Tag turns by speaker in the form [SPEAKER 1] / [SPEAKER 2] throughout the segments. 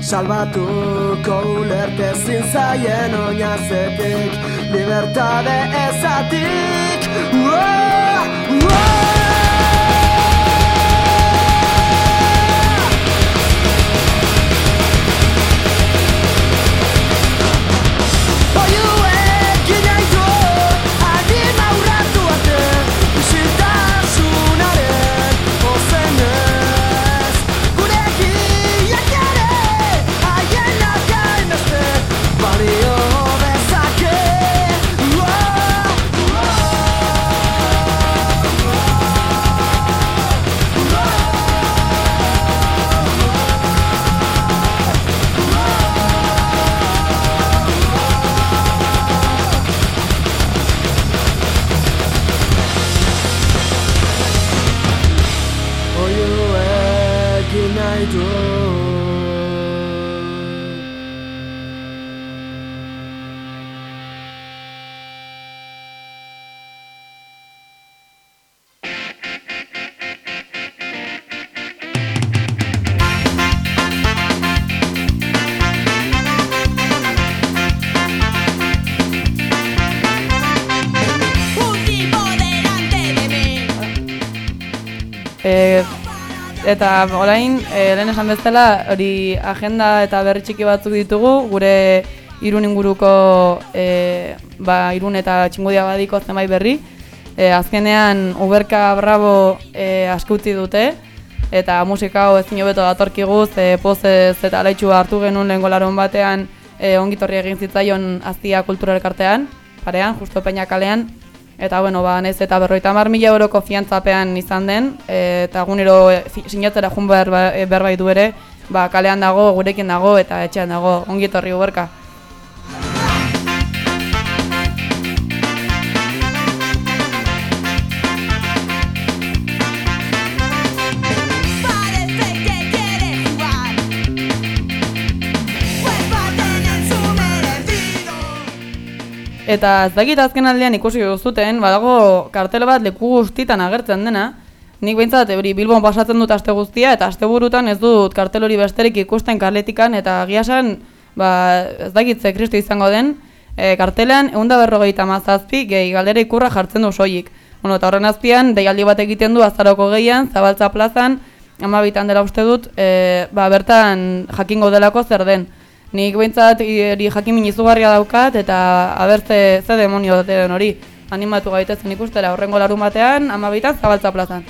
[SPEAKER 1] Salbatuko ulerte zaien oinazetik Libertade ezatik. Uoa, uoa
[SPEAKER 2] Eta orain, e, lehen esan bezala, hori agenda eta berri txiki batzuk ditugu, gure irun inguruko, e, ba, irun eta txingudia badiko zenbait berri. E, azkenean, Uberka Bravo e, askutzi dute, eta musika hau ezin hobeto datorkiguz, e, pozez eta alaitxu hartu genuen lehen golaron batean, e, ongitorri egin zitzaion aztia kultura elkartean, parean, justo peina kalean, Eta bueno, ba, nez eta berroita mar mila euroko fiantzapean izan den, eta egunero e, sinatzera jun behar, ba, e, behar bai du ere, ba, kalean dago, gurekin dago eta etxean dago, ongietorri guberka. Eta ez dakit azken aldean ikusi zuten, badago kartel bat leku guztitan agertzen dena, nik behintzat hori Bilbon pasatzen dut aste guztia, eta aste burutan ez dut kartel hori besterik ikusten karletikan, eta giasan, ba, ez dakit kristo izango den, e, kartelean egun da berrogeita mazazpi, gehi galdera ikurra jartzen du soilik. Bueno, eta horren azpian, deialdi bat egiten du azaroko gehian, zabaltza plazan, amabitan dela uste dut, e, ba, bertan jakingo delako zer den. Nik behintzat hori jakimin izugarria daukat eta abertze ze demonio den hori animatu gaitezen ikustera horrengo larun batean, amabitan zabaltza plazan.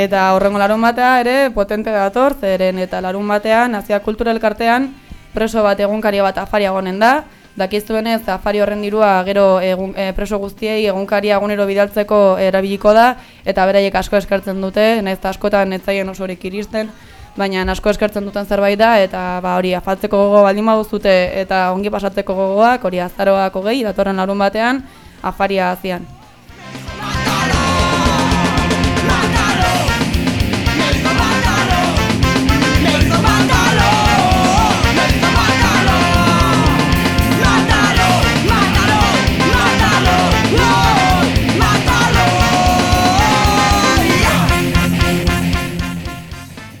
[SPEAKER 2] Eta horrengo larun batea ere potente dator, zeren eta larun batean, Azia Kultura Elkartean, preso bat egunkari bat afari agonen da. Dakizuenez, afari horren dirua gero egun, e, preso guztiei egunkari agunero bidaltzeko erabiliko da, eta beraiek asko eskertzen dute, nahiz askotan ez zaien oso horik iristen, baina asko eskertzen duten zerbait da, eta ba, hori afaltzeko gogo baldin baduzute eta ongi pasatzeko gogoak, hori azaroako gehi, datorren larun batean, afaria azian.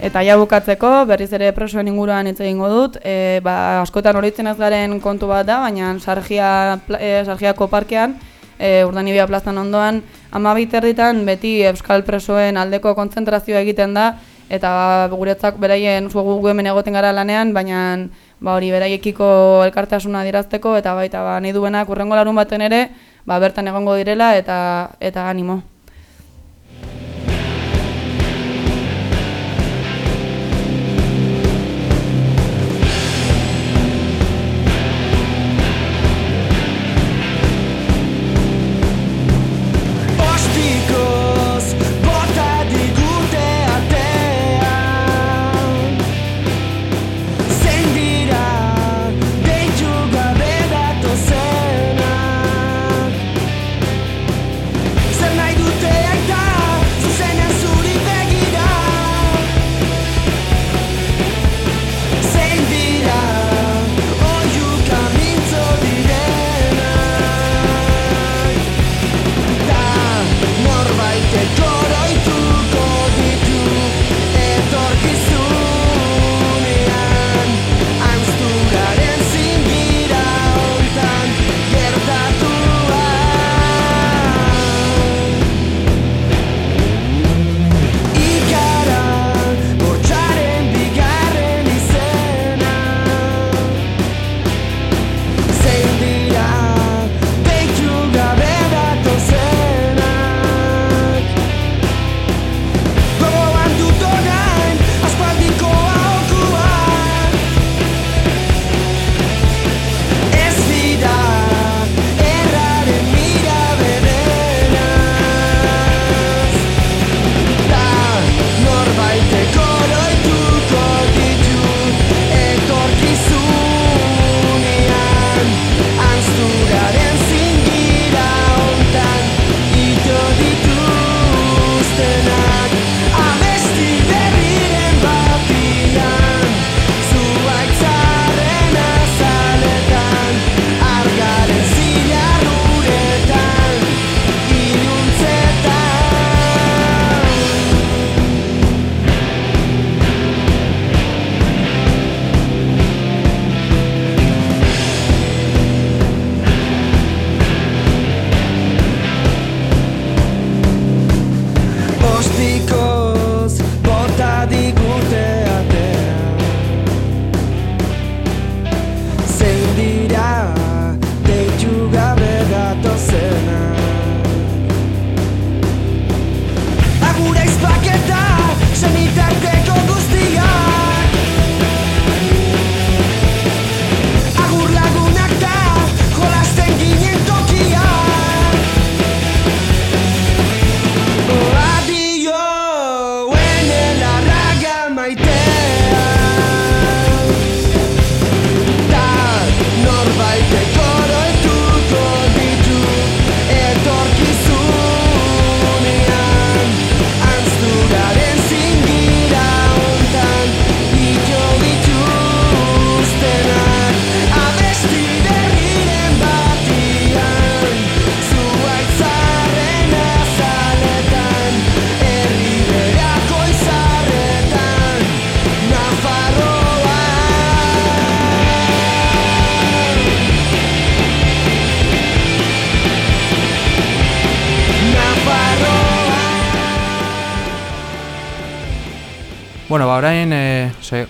[SPEAKER 2] Eta ja bukatzeko, berriz ere presoen inguruan hitz egingo dut, e, ba, askotan horitzen ez garen kontu bat da, baina sargia, e, sargiako parkean, e, urdanibia plazan ondoan, ama erditan beti euskal presoen aldeko kontzentrazioa egiten da, eta ba, guretzak beraien zuegu hemen egoten gara lanean, baina ba, hori beraiekiko elkartasuna dirazteko, eta baita ba, nahi duenak urrengo larun baten ere, ba, bertan egongo direla, eta, eta animo.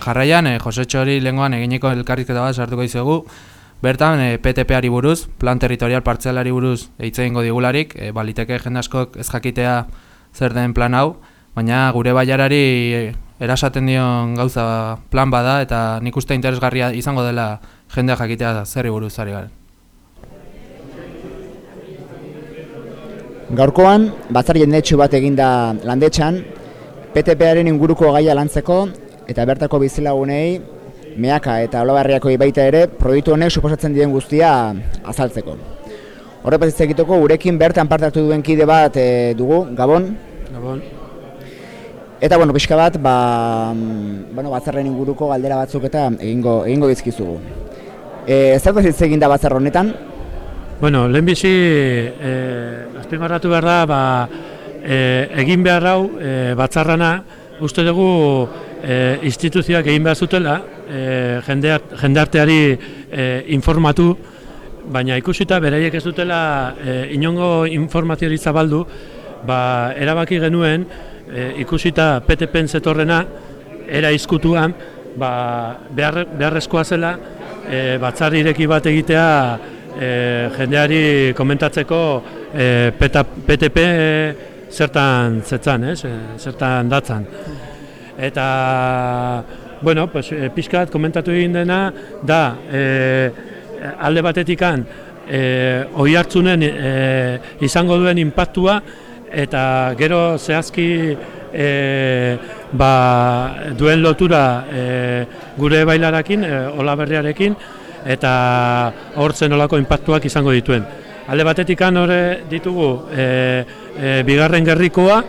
[SPEAKER 3] Jarraian, e, Jose Txori lengoan eginiko elkarrizketa bat sartuko izugu. Bertan, e, PTP-ari buruz, plan territorial partzelari buruz eitze ingo digularik, e, baliteke jendaskok ez jakitea zer den plan hau, baina gure baiarari e, erasaten dion gauza plan bada eta nik uste interesgarria izango dela jendea jakitea zerri buruz ari garen.
[SPEAKER 4] Gaurkoan, batzar jendetxu bat eginda landetxan, PTP-aren inguruko gaia lantzeko eta bertako bizilagunei meaka eta olabarriako baita ere proiektu honek suposatzen dien guztia azaltzeko. Horre bat egiteko gurekin bertan parte hartu duen kide bat e, dugu, Gabon.
[SPEAKER 5] Gabon.
[SPEAKER 4] Eta bueno, pixka bat, ba, mm, bueno, batzarren inguruko galdera batzuk eta egingo egingo dizkizugu. Eh, zer da hitz da batzar honetan?
[SPEAKER 5] Bueno, lehenbizi eh azpimarratu behar da, ba, e, egin behar hau e, batzarrana uste dugu e, instituzioak egin behar zutela e, jendearteari e, informatu baina ikusita beraiek ez dutela e, inongo informazioa zabaldu ba, erabaki genuen e, ikusita PTP-en zetorrena era izkutuan ba, behar, beharrezkoa zela e, batzar ireki bat egitea e, jendeari komentatzeko e, PTP zertan zetzan, ez? Eh, zertan datzan. Eta, bueno, pues, e, pixkat komentatu egin dena, da, e, alde batetikan, e, oi hartzunen e, izango duen impactua, eta gero zehazki e, ba, duen lotura e, gure bailarakin, e, ola berriarekin, eta hortzen olako impactuak izango dituen. Alde batetik hori ditugu e, e, bigarren gerrikoa,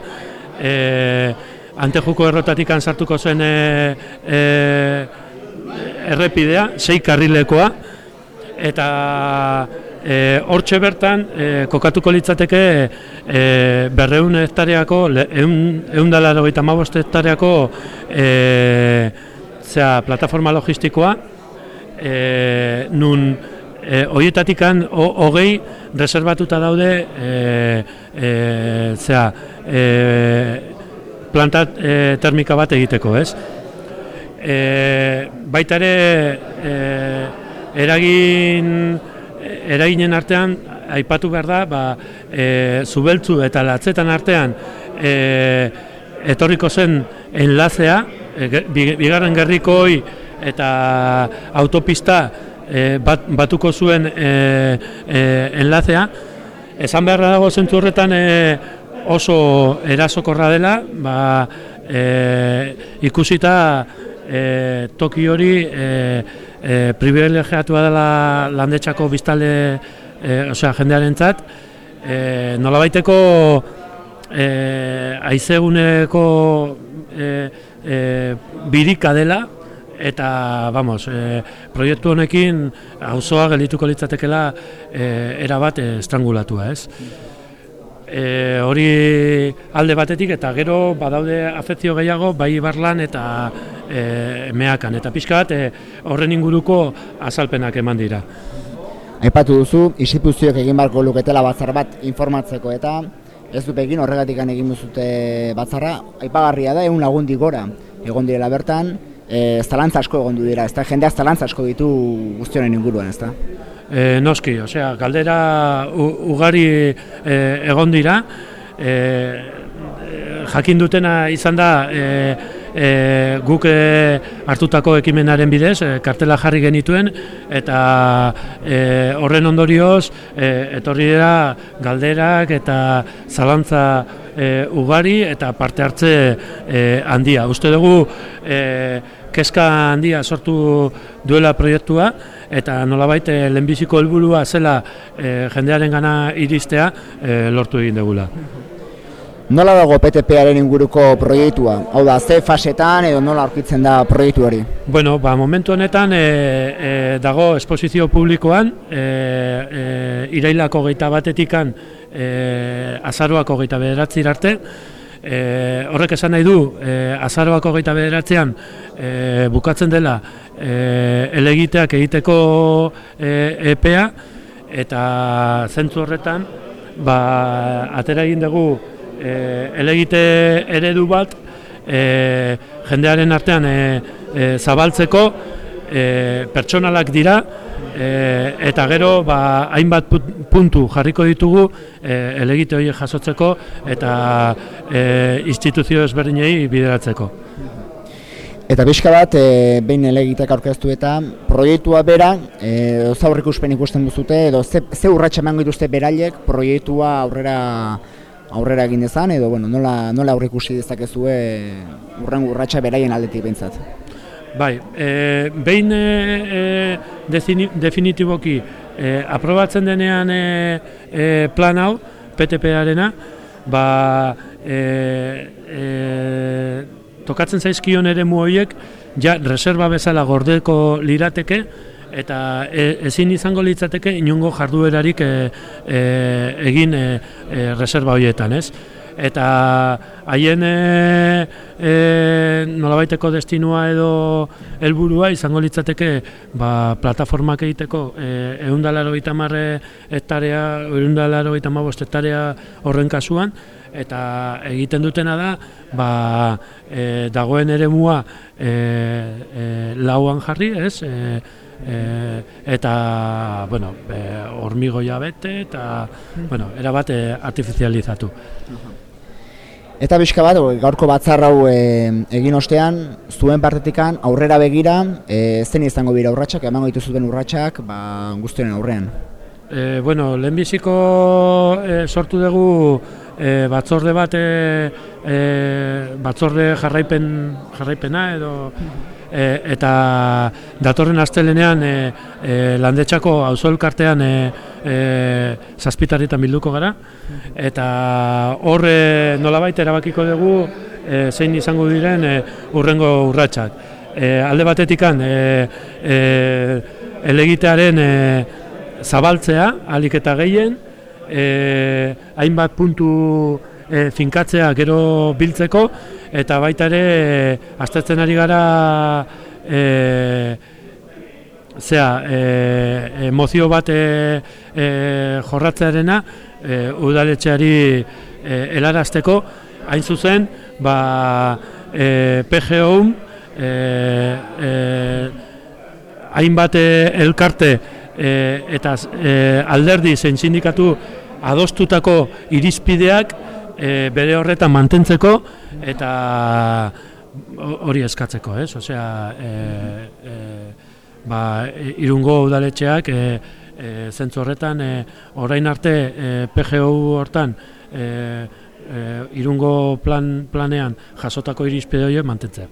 [SPEAKER 5] e, antejuko errotatik sartuko zen e, e, errepidea, sei karrilekoa, eta e, hortxe bertan e, kokatuko litzateke e, berreun hektareako, egun dala erogeita hektareako e, zera, plataforma logistikoa, e, nun e, oietatikan hogei reservatuta daude e, e, zera, e, planta e, termika bat egiteko, ez? E, baita ere e, eragin eraginen artean aipatu behar da, ba, e, zubeltzu eta latzetan artean e, etorriko zen enlazea, e, bigarren gerrikoi eta autopista e, bat, batuko zuen e, e, enlazea. Esan beharra dago zentzu horretan e, oso erasokorra dela, ba, e, ikusita e, toki hori e, e, privilegiatua dela landetxako biztale, e, osea, jendearen zat, e, nolabaiteko e, aizeguneko e, e, birika dela, eta vamos, e, proiektu honekin auzoa geldituko litzatekeela e, era bat estrangulatua, ez? E, hori alde batetik eta gero badaude afekzio gehiago bai barlan eta e, meakan eta pixka bat e, horren inguruko azalpenak eman dira.
[SPEAKER 4] Aipatu duzu, instituzioek egin barko luketela batzar bat informatzeko eta ez du egin horregatik egin duzute batzarra, aipagarria da egun lagundi gora egon direla bertan, e, zalantza asko egon du dira, ezta jendeak zalantza asko ditu guztionen inguruan, ezta?
[SPEAKER 5] E, noski, osea, galdera ugari e, egon dira, e, jakin dutena izan da e, e, guk e, hartutako ekimenaren bidez, e, kartela jarri genituen, eta e, horren ondorioz, e, etorri dira galderak eta zalantza e, ugari eta parte hartze e, handia. Uste dugu, e, keska handia sortu duela proiektua eta nolabait eh, lehenbiziko helburua zela e, jendearen gana iristea e, lortu egin degula.
[SPEAKER 4] Nola dago PTP-aren inguruko proiektua? Hau da, ze fasetan edo nola aurkitzen da proiektu hori?
[SPEAKER 5] Bueno, ba, momentu honetan e, e, dago esposizio publikoan, e, e, irailako geita batetikan e, azaroako geita bederatzi arte, E, horrek esan nahi du, e, azaroako geita bederatzean e, bukatzen dela e, elegiteak egiteko e, EPEA eta zentzu horretan ba, atera egin dugu e, elegite eredu bat e, jendearen artean e, e, zabaltzeko e, pertsonalak dira e, eta gero ba, hainbat puntu jarriko ditugu e, elegite horiek jasotzeko eta e, instituzio ezberdinei bideratzeko.
[SPEAKER 4] Eta bizka bat, e, behin elegitek aurkeztu eta proiektua bera, e, zaur ikuspen ikusten duzute, edo ze, ze urratxa emango dituzte beraiek proiektua aurrera aurrera egin dezan, edo bueno, nola, nola aurre ikusi dezakezue urrengo urratxa beraien aldetik behintzat.
[SPEAKER 5] Bai, e, behin e, definitiboki e, aprobatzen denean e, e, plan hau, PTP-arena, ba, e, e, tokatzen zaizkion ere muoiek, ja, reserva bezala gordeko lirateke, eta e, ezin izango litzateke inongo jarduerarik e, e, egin e, e, reserva horietan, ez? Eta haien e, e, nolabaiteko destinua edo helburua izango litzateke ba, plataformak egiteko e, eundalaro itamarre hektarea, eundalaro itamabost hektarea horren kasuan, eta egiten dutena da ba, e, dagoen ere mua e, e, lauan jarri, ez? E, e, eta bueno, e, hormigoia bete eta bueno, era bat artifizializatu.
[SPEAKER 4] Eta bizka bat, gaurko batzar hau e, egin ostean, zuen partetikan aurrera begira, e, zen izango bira urratsak, emango dituzuten urratsak, ba, guztien aurrean.
[SPEAKER 5] E, bueno, lehenbiziko e, sortu dugu e, batzorde bat, e, batzorde jarraipen, jarraipena edo e, eta datorren astelenean e, e, landetxako auzo elkartean e, e, zazpitarritan bilduko gara eta hor nolabait erabakiko dugu e, zein izango diren e, urrengo urratsak. E, alde batetikan e, e, elegitearen e, zabaltzea, alik eta gehien, e, hainbat puntu e, finkatzea gero biltzeko, eta baita ere, e, aztertzen ari gara, e, zera, e, emozio bat e, e, jorratzearena, e, udaletxeari e, helarazteko, hain zuzen, ba, e, PGO, e, e, hainbat elkarte e, eta e, alderdi zein sindikatu adostutako irizpideak e, bere horretan mantentzeko eta hori eskatzeko, ez? Osea, e, e, ba, irungo udaletxeak e, e, zentzu horretan e, orain arte e, PGO hortan e, e, irungo plan, planean jasotako irizpide horiek mantentzea.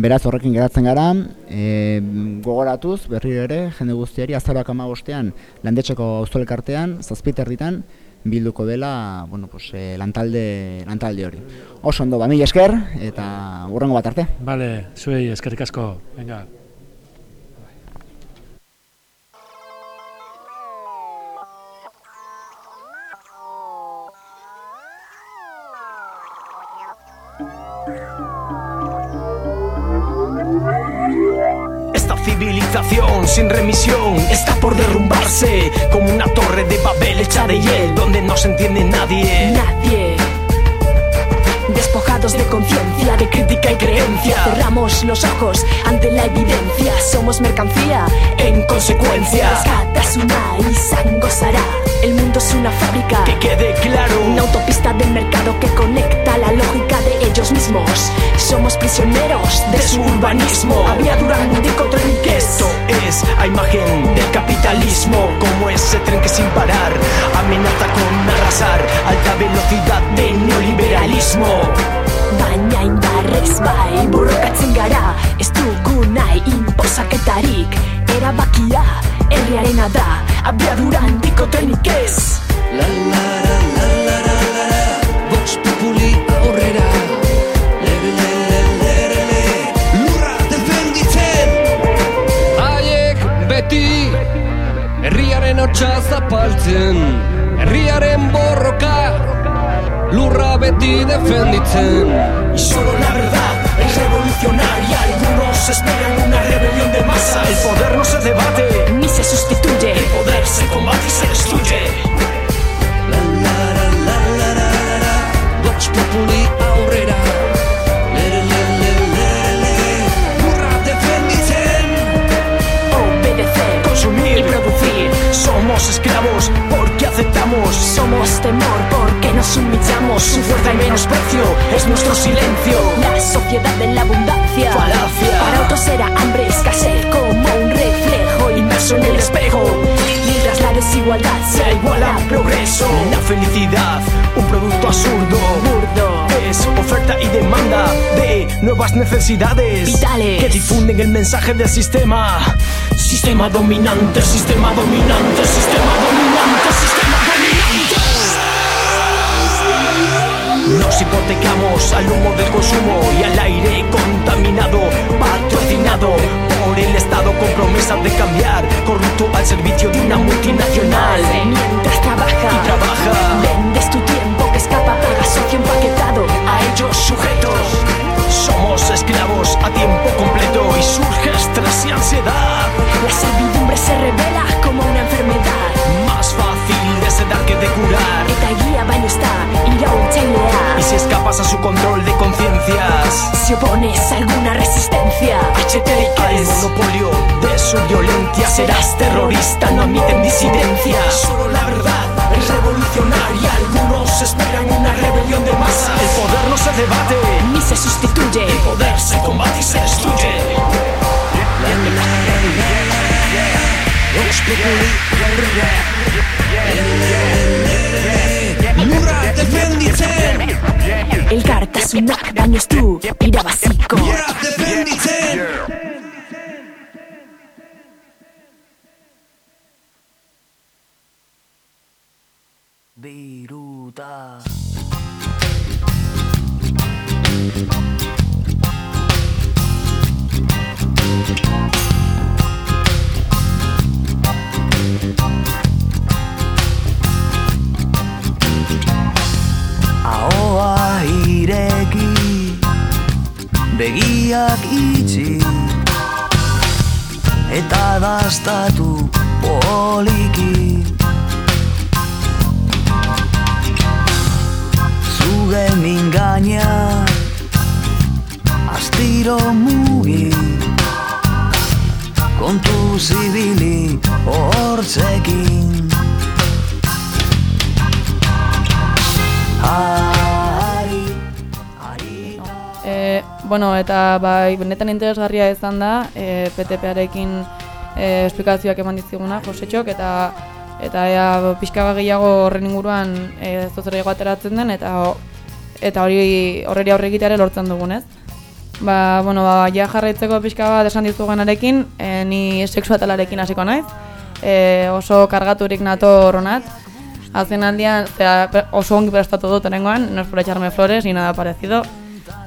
[SPEAKER 4] Beraz horrekin geratzen gara, e, gogoratuz berriro ere, jende guztiari, azaroak amagostean, landetxeko auztolekartean, zazpiterritan, bilduko dela, bueno, pues, e, lantalde, lantalde hori. Oso ondo, bami esker, eta urrengo bat arte.
[SPEAKER 5] Bale, zuei, eskerrik asko, venga.
[SPEAKER 6] Sin remisión está por derrumbarse como una torre de Babel hecha de hiel donde no se entiende nadie.
[SPEAKER 7] Nadie. Despojados de conciencia, de crítica y creencia, cerramos los ojos ante la evidencia. Somos mercancía
[SPEAKER 6] en consecuencia.
[SPEAKER 7] una y sangosará. El mundo es una fábrica.
[SPEAKER 6] Que quede claro.
[SPEAKER 7] Una autopista del mercado que conecta la lógica de ellos mismos. Somos prisioneros de, su urbanismo.
[SPEAKER 6] Había durante que Esto es a imagen del capitalismo. Como ese tren que sin parar amenaza con arrasar. Alta velocidad de neoliberalismo.
[SPEAKER 7] Baina indarrez bai borrokatzen gara Ez dugu nahi inposaketarik. Erabakia herriarena da abiadura handiko trenik ez. La la la la la la la la Vox populi aurrera.
[SPEAKER 6] Lere lere lere le Lurra defenditzen. Aiek beti Herriaren hotxa zapaltzen. Herriaren borroka lurra beti defenditzen. Y solo la verdad es revolucionaria. Algunos esperan una rebelión de masas. El poder no se debate.
[SPEAKER 7] Ni se sustituye.
[SPEAKER 6] El poder se combate y se destruye. La la la la la la la. Vox Populi aurrera. Lurra defenditzen. Obedecer, consumir y producir.
[SPEAKER 7] Somos esclavos somos temor porque nos humillamos. Su fuerza y menosprecio es nuestro silencio. La sociedad de la abundancia.
[SPEAKER 6] Falacia.
[SPEAKER 7] Para otros era hambre, escasez como un reflejo inmerso en el espejo. Mientras la desigualdad
[SPEAKER 6] Se iguala progreso. La felicidad, un producto absurdo.
[SPEAKER 7] burdo.
[SPEAKER 6] Es oferta y demanda de nuevas necesidades
[SPEAKER 7] Vitales.
[SPEAKER 6] que difunden el mensaje del sistema. Sistema dominante, sistema dominante, sistema dominante, Nos hipotecamos al humo del consumo y al aire contaminado, patrocinado por el Estado con promesas de cambiar, corrupto al servicio de una multinacional.
[SPEAKER 7] Mientras trabaja,
[SPEAKER 6] Y trabaja.
[SPEAKER 7] vendes tu tiempo que escapa, paga socio empaquetado.
[SPEAKER 6] a ellos sujetos. Somos esclavos a tiempo completo y surge estrés y ansiedad.
[SPEAKER 7] La servidumbre se revela como una enfermedad.
[SPEAKER 6] Más fácil de sedar que de curar.
[SPEAKER 7] Eta egia baino da iraultzailea
[SPEAKER 6] Y si escapas a su control de conciencias,
[SPEAKER 7] Si opones alguna resistencia
[SPEAKER 6] al monopolio de su violencia, serás terrorista, no admiten disidencia. Solo la verdad es revolucionaria. Algunos esperan una rebelión de masa. El poder no se debate,
[SPEAKER 7] Ni se sustituye
[SPEAKER 6] el poder se combate y se destruye. Lurra defenditzen,
[SPEAKER 7] Elkartasunak baino ez du irabaziko
[SPEAKER 6] lurra defenditzen.
[SPEAKER 8] Biruta Ahoa ireki Begiak itxi Eta dastatu poliki Zuge mingaina Astiro mugi Kontu zibili hortzekin Ari, ari
[SPEAKER 2] E, bueno, eta bai, benetan interesgarria izan da, e, PTP-arekin e, esplikazioak eman dizkiguna, Josetxok, eta eta ea pixka gehiago horren inguruan e, zozera ateratzen den, eta eta hori horreri aurre egitea lortzen dugun, ez? Ba, bueno, ba, ja jarraitzeko pixka bat esan dizuguenarekin, e, ni sexuatalarekin hasiko naiz, e, oso kargaturik nator honat, Azken aldian, zera, oso ongi prestatu dut nengoan, no por echarme flores ni nada parecido,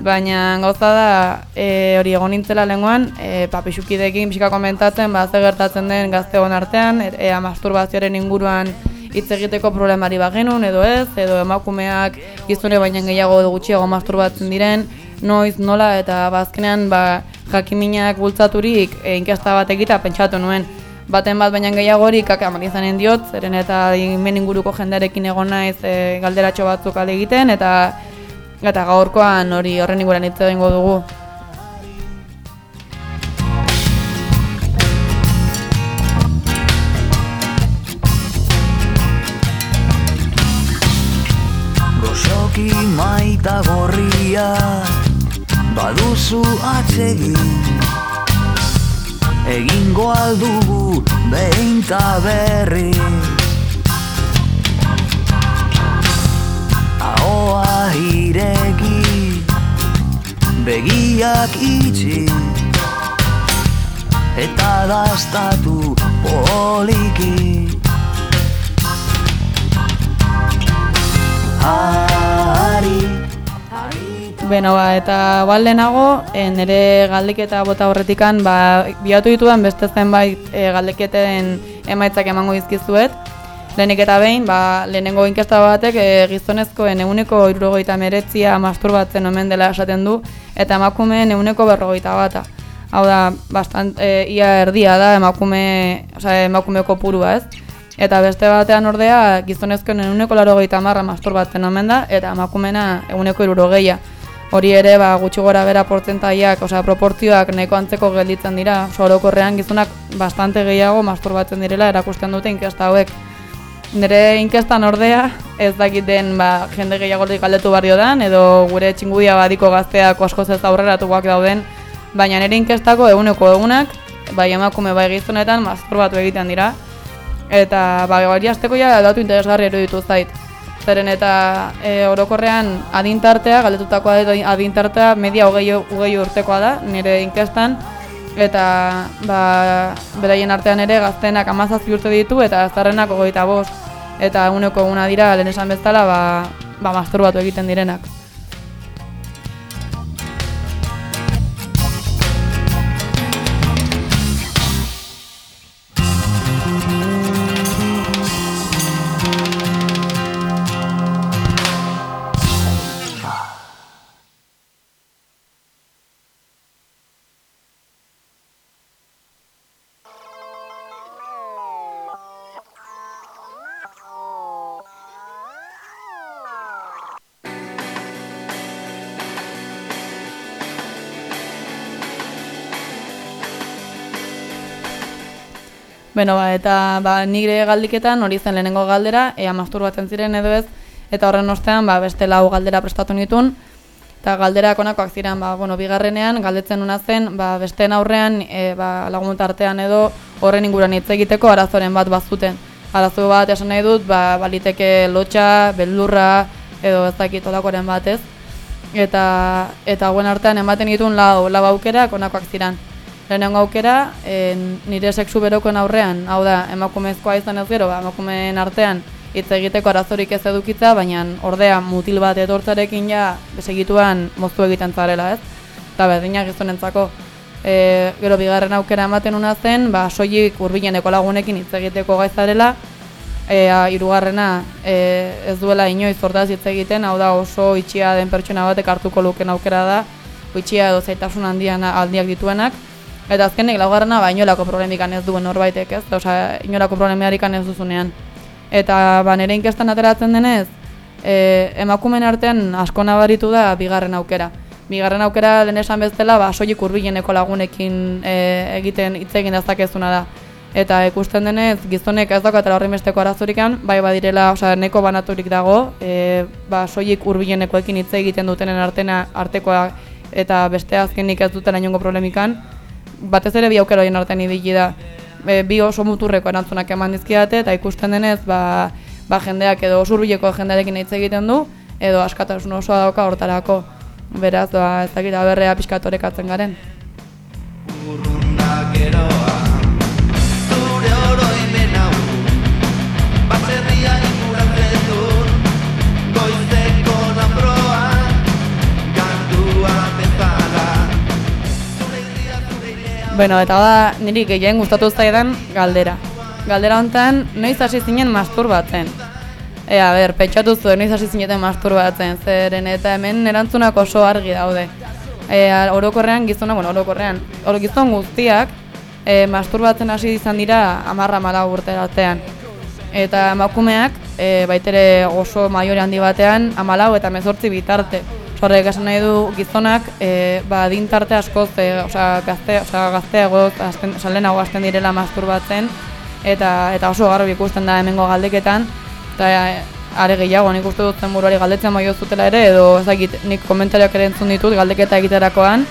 [SPEAKER 2] baina gauza da e, hori egon nintzela lenguan, e, papixukidekin pixka komentatzen, ba, ze gertatzen den gazteon artean, e, ea masturbazioaren inguruan hitz egiteko problemari bagenun edo ez, edo emakumeak gizone baina gehiago edo gutxiago masturbatzen diren, noiz, nola, eta bazkenean ba, jakiminak bultzaturik e, inkesta bat egita pentsatu nuen, baten bat baina gehiago hori kakaman izanen diot, zeren eta hemen inguruko jendearekin egon naiz e, galderatxo batzuk alde egiten, eta eta gaurkoan hori horren inguruan hitz egingo dugu.
[SPEAKER 8] Maita gorria Baduzu atsegin. Egingo aldugu behin ta berri. Ahoa ireki Begiak itxi. Eta dastatu poliki. Ari
[SPEAKER 2] Beno, ba, eta bal lehenago, e, nire galdeketa bota horretikan, ba, bilatu ditudan beste zenbait e, galdeketen emaitzak emango dizkizuet. Lehenik eta behin, ba, lehenengo inkesta batek e, gizonezkoen eguneko irurogeita meretzia masturbatzen omen dela esaten du, eta emakumeen eguneko berrogeita bata. Hau da, bastant, e, ia erdia da emakume, osea, emakume kopurua ez. Eta beste batean ordea, gizonezkoen eguneko laro marra masturbatzen omen da, eta emakumena eguneko irurogeia. Hori ere, ba, gutxi gora bera portzentaiak, osea, proportzioak nahiko antzeko gelditzen dira. Oso orokorrean gizonak bastante gehiago masturbatzen direla erakusten dute inkesta hauek. Nire inkestan ordea, ez dakit den ba, jende gehiagotik galdetu barrio dan, edo gure txingudia badiko gazteak askoz ez aurreratuak dauden, baina nire inkestako eguneko egunak, bai emakume bai gizonetan, masturbatu egiten dira. Eta ba, hori azteko ja datu interesgarri eruditu zait. Zeren eta e, orokorrean adintartea, galdetutakoa edo adintartea media hogei, hogei urtekoa da, nire inkestan, eta ba, beraien artean ere gaztenak amazazpi urte ditu eta azarrenak ogoita bost. Eta eguneko eguna dira, lehen esan bezala, ba, ba masturbatu egiten direnak. Beno, ba, eta ba, nire galdiketan hori zen lehenengo galdera, ea masturbatzen ziren edo ez, eta horren ostean ba, beste lau galdera prestatu nitun, eta galderak onakoak ziren, ba, bueno, bigarrenean, galdetzen una zen, ba, besteen aurrean, e, ba, lagun artean edo horren inguruan hitz egiteko arazoren bat bazuten. Arazo bat esan nahi dut, ba, baliteke lotxa, beldurra, edo ez dakit olakoren bat ez. Eta, eta hauen artean ematen ditun lau, lau aukerak onakoak ziren. Lehenengo aukera, e, nire sexu berokoen aurrean, hau da, emakumezkoa izan ez gero, ba, emakumeen artean hitz egiteko arazorik ez edukitza, baina ordea mutil bat etortzarekin ja segituan moztu egiten zarela, ez? Eta berdinak gizonentzako. E, gero bigarren aukera ematen una zen, ba, soilik urbileneko lagunekin hitz egiteko gaizarela, e, hirugarrena e, ez duela inoiz hortaz hitz egiten, hau da oso itxia den pertsona batek hartuko luken aukera da, itxia edo zaitasun handian aldiak dituenak, Eta azkenik laugarrena ba inolako problemikan ez duen norbaitek, ez? Osea, inolako problemiarikan ez duzunean. Eta ba nere inkestan ateratzen denez, e, emakumen artean asko nabaritu da bigarren aukera. Bigarren aukera den esan bezala, ba soilik hurbileneko lagunekin e, egiten hitz egin dezakezuna da. Eta ikusten denez, gizonek ez daukatela horri besteko arazurikan, bai badirela, osea, neko banaturik dago, e, ba soilik hurbilenekoekin hitz egiten dutenen artena artekoa eta beste azkenik ez dutela inongo problemikan, batez ere bi aukera artean ibili da. E, bi oso muturreko erantzunak eman dizkiate eta ikusten denez, ba, ba jendeak edo osurbileko jendearekin hitz egiten du edo askatasun osoa dauka hortarako. Beraz, ba, ez dakit aberrea pixkatorek atzen garen.
[SPEAKER 8] Urrunda geroa
[SPEAKER 2] Bueno, eta da niri gehien gustatu zaidan galdera. Galdera hontan, noiz hasi zinen masturbatzen? E, a ber, pentsatu zuen noiz hasi zineten masturbatzen, zeren eta hemen erantzunak oso argi daude. E, orokorrean gizona, bueno, orokorrean, oro gizon guztiak e, masturbatzen hasi izan dira amarra mala urte artean. Eta emakumeak, e, baitere oso maiore handi batean, amalau eta mezortzi bitarte. Horrek esan nahi du gizonak, e, ba, dintarte askoz, e, osea, gazte, osea, gazteago, azten, osea, lehenago hasten direla masturbatzen, eta, eta oso garbi ikusten da hemengo galdeketan, eta e, are gehiago, nik uste dut zenburuari galdetzen maio zutela ere, edo ez dakit, nik komentariak ere entzun ditut galdeketa egiterakoan,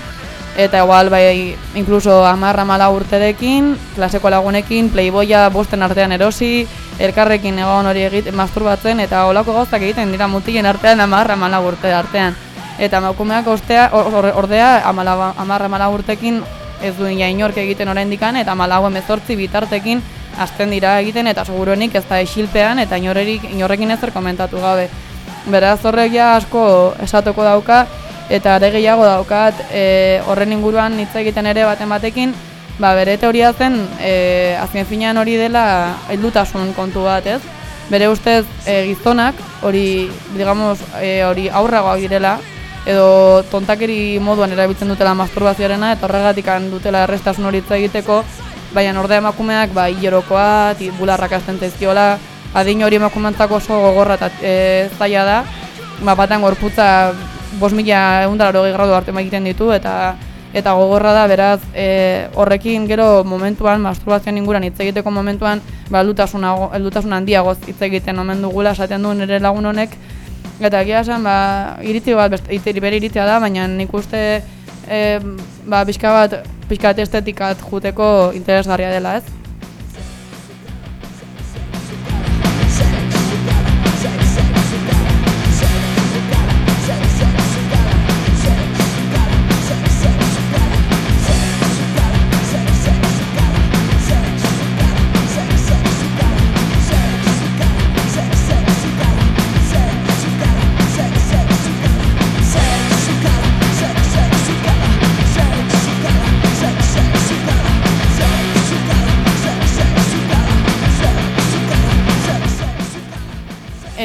[SPEAKER 2] eta igual bai incluso amarra mala urterekin, klaseko lagunekin, playboya bosten artean erosi, elkarrekin egon hori egit, masturbatzen, eta olako gauzak egiten dira mutilen artean amarra mala urte artean. Eta emakumeak ostea, or- ordea amala, amarra mala urtekin ez duen ja inork egiten oraindikan eta amalau emezortzi bitartekin hasten dira egiten eta seguruenik ez da esilpean eta inorrerik, inorrekin ezer komentatu gabe. Beraz horrek ja asko esatoko dauka eta are gehiago daukat e, horren inguruan hitz egiten ere baten batekin ba, bere teoria zen e, azken finean hori dela heldutasun kontu bat, ez? Bere ustez e, gizonak hori, digamos, e, hori aurragoak direla edo tontakeri moduan erabiltzen dutela masturbazioarena eta horregatik dutela errestasun hori egiteko, baina ordea emakumeak ba hilorokoa, ti- bularrak hasten zaizkiola, adin hori emakumentzako oso gogorra eta e, zaila da, ba, batan gorputza 5.000 gradu arte egiten ditu eta eta gogorra da beraz e, horrekin gero momentuan masturbazioan inguran hitz egiteko momentuan ba heldutasun heldutasun handiagoz hitz egiten omen dugula esaten du nire lagun honek eta egia esan ba iritzi bat beste bere iritzia da baina nik uste e, ba pixka bat pixka estetikat juteko interesgarria dela ez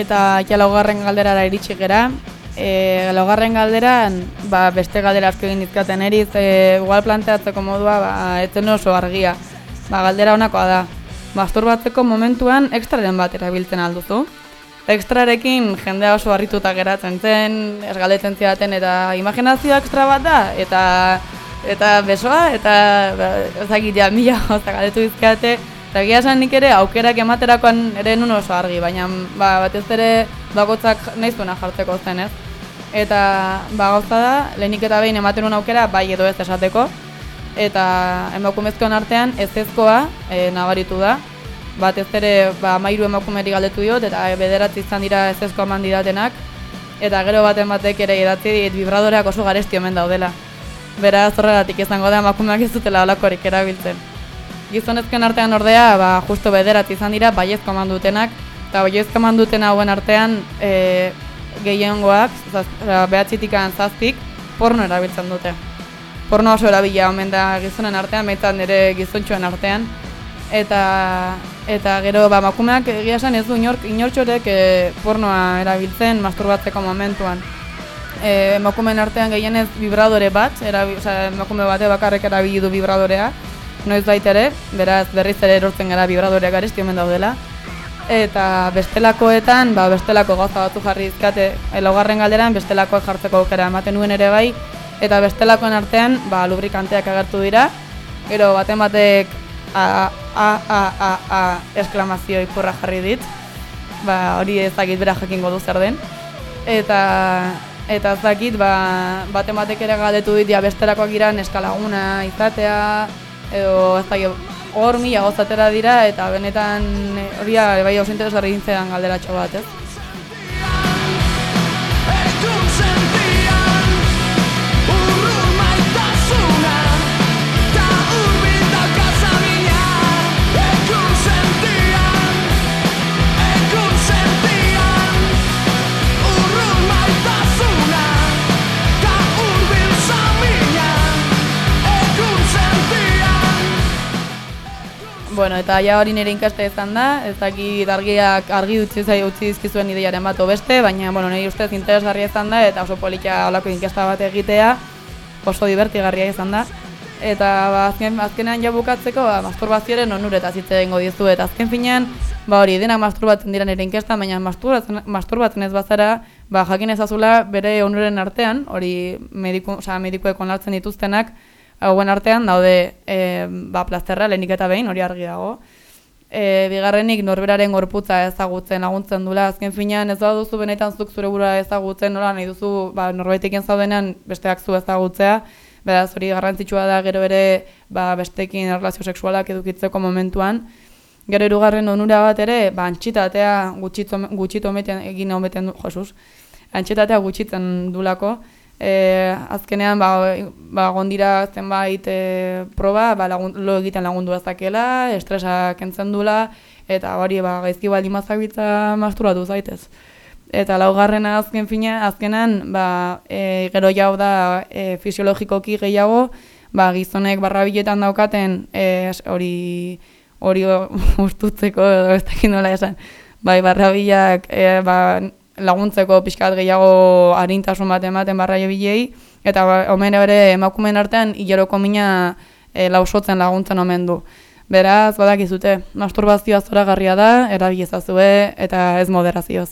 [SPEAKER 2] eta ja laugarren galderara iritsi gera. E, laugarren galderan, ba, beste galdera asko egin dizkaten eriz, e, igual planteatzeko modua, ba, etzen oso argia. Ba, galdera honakoa da. Masturbatzeko momentuan ekstraren bat erabiltzen alduzu. Ekstrarekin jendea oso harrituta geratzen zen, ez galdetzen zidaten, eta imaginazio ekstra bat da, eta eta besoa, eta ba, ezakit ja, mila gozak galdetu dizkate, Eta egia esan nik ere aukerak ematerakoan ere nun oso argi, baina ba, batez ere bakotzak nahi zuena jartzeko zen ez. Eta ba, gauza da, lehenik eta behin ematen un aukera bai edo ez esateko. Eta emakumezkoan artean ez ezkoa e, nabaritu da. Batez ere ba, mairu emakumeri galdetu diot eta bederatzi izan dira ez ezkoa eman didatenak. Eta gero baten batek ere idatzi dit vibradoreak oso garesti omen daudela. Beraz horregatik izango da emakumeak ez dutela olakorik erabiltzen. Gizonezken artean ordea, ba, justo bederat izan dira, baiezko mandutenak, eta baiezko manduten hauen artean e, gehiengoak, behatzitikan zazpik, porno erabiltzen dute. Porno oso erabila omen da gizonen artean, metan ere gizontxoen artean. Eta, eta gero ba, makumeak egia esan ez du inork, inortxorek e, pornoa erabiltzen masturbatzeko momentuan. E, emakumeen artean gehienez vibradore bat, erabil, oza, emakume bate bakarrek erabili du vibradorea, noiz baita ere, beraz berriz ere erortzen gara vibradoreak garesti omen daudela. Eta bestelakoetan, ba, bestelako gauza batzu jarri izkate, elaugarren galderan bestelakoak jartzeko aukera ematen nuen ere bai, eta bestelakoen artean, ba, lubrikanteak agertu dira, gero baten batek a, a, a, a, a, esklamazio ikurra jarri dit, ba, hori ezagit bera jakingo du zer den, eta eta ezagit, ba, baten batek ere galdetu dit, ja, bestelakoak iran eskalaguna izatea, edo ez da hor mila gozatera dira eta benetan eh, hori bai interesgarri gintzean galderatxo bat, ez? Bueno, eta ja hori nire inkaste izan da, ez daki argiak argi utzi zai utzi dizkizuen ideiaren bat beste, baina bueno, nire ustez interesgarria izan da eta oso politia holako inkesta bat egitea oso divertigarria izan da. Eta ba, azken, azkenean ja bukatzeko ba, masturbazioaren onuretaz hitz egingo dizu eta azken finean ba hori denak masturbatzen dira nire inkesta, baina masturbatzen, masturbatzen ez bazara, ba jakin ezazula bere onuren artean, hori mediku, osea medikuek onartzen dituztenak, hauen artean daude e, ba, plazterra lehenik eta behin, hori argi dago. E, bigarrenik norberaren gorputza ezagutzen laguntzen dula, azken finean ez duzu benetan zuk zure burua ezagutzen, nola nahi duzu ba, norbaitekin zaudenean besteak zu ezagutzea, beraz hori garrantzitsua da gero ere ba, bestekin erlazio sexualak edukitzeko momentuan. Gero erugarren onura bat ere, ba, antxitatea gutxito ometen egin ometen du, josuz, antxitatea gutxitzen dulako, E, azkenean ba, ba gondira zenbait e, proba ba, lagun, lo egiten lagundu ezakela, estresa kentzen dula eta hori ba gaizki baldin mazabitza masturatu zaitez. Eta laugarrena azken fina, azkenan ba, e, gero jau da e, fisiologikoki gehiago, ba, gizonek barrabiletan daukaten e, hori hori ustutzeko edo ez dakit esan. Bai, barrabilak e, ba, laguntzeko pixkat gehiago harintasun bat ematen barraio bilei, eta ba, omen ere emakumeen artean hileroko mina e, lausotzen laguntzen omen du. Beraz, badakizute, masturbazioa zora garria da, erabilezazue eta ez moderazioz.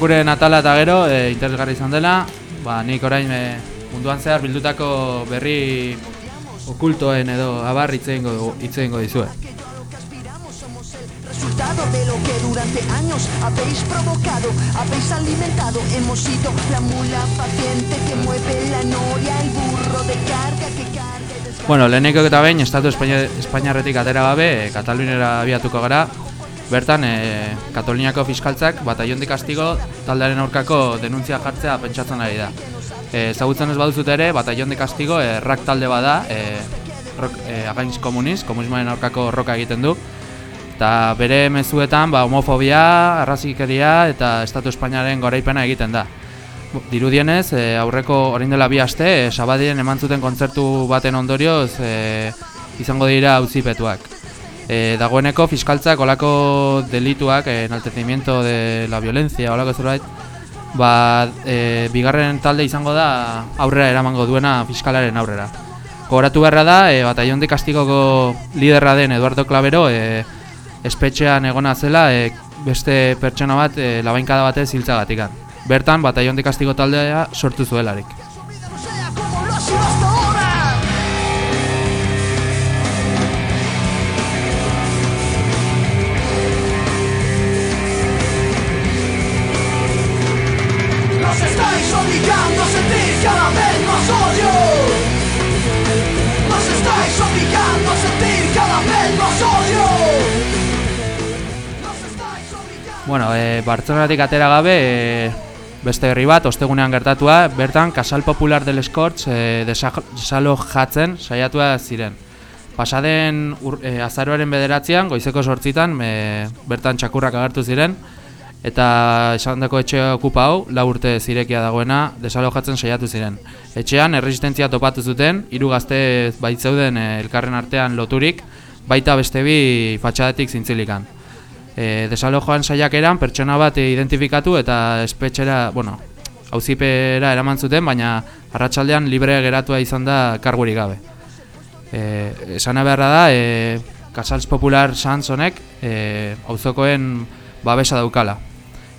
[SPEAKER 3] Ba, Dornakuren atala eta gero e, interesgarri izan dela, ba, nik orain e, munduan zehar bildutako berri okultoen edo abar hitz egingo egingo dizue.
[SPEAKER 1] resultado de lo que durante años habéis provocado, habéis alimentado, hemos sido la mula paciente que mueve la noria, el burro de carga que carga y descarga.
[SPEAKER 3] Bueno, leheneko eta behin, Estatu Espainia, Espainiarretik atera gabe, e, Kataluniara abiatuko gara, bertan, e, Kataluniako fiskaltzak batallon de castigo taldearen aurkako denuntzia jartzea pentsatzen ari da. E, ezagutzen ez baduzut ere, batallon de castigo e, rak talde bada, e, rock, e, againz komuniz, komunismoaren aurkako roka egiten du, eta bere mezuetan ba, homofobia, arrazikeria eta Estatu Espainiaren goraipena egiten da. Dirudienez, e, aurreko orain dela bi aste, e, Sabadien eman zuten kontzertu baten ondorioz e, izango dira auzipetuak. E, dagoeneko fiskaltzak olako delituak, e, enaltecimiento de la violencia, olako zerbait, ba, e, bigarren talde izango da aurrera eramango duena fiskalaren aurrera. Gogoratu beharra da, e, batallon de castigoko liderra den Eduardo Clavero, e, espetxean egona zela e, beste pertsona bat e, labainkada batez hiltzagatikan. Bertan, batallon de castigo taldea sortu zuelarik. Bueno, e, Bartzelonatik atera gabe, e, beste herri bat, ostegunean gertatua, bertan Kasal Popular del Escorts e, desalo jatzen saiatua ziren. Pasaden ur, e, azaroaren bederatzean, goizeko sortzitan, e, bertan txakurrak agertu ziren, eta esandako etxe okupa hau, lau urte zirekia dagoena, desalojatzen saiatu ziren. Etxean, erresistentzia topatu zuten, hiru gazte baitzeuden elkarren artean loturik, baita beste bi fatxadetik zintzilikan. E, desalojoan saiakeran pertsona bat identifikatu eta espetxera, bueno, auzipera eraman zuten, baina arratsaldean libre geratua izan da kargurik gabe. E, esana beharra da, e, Casals Popular Sans honek e, auzokoen babesa daukala.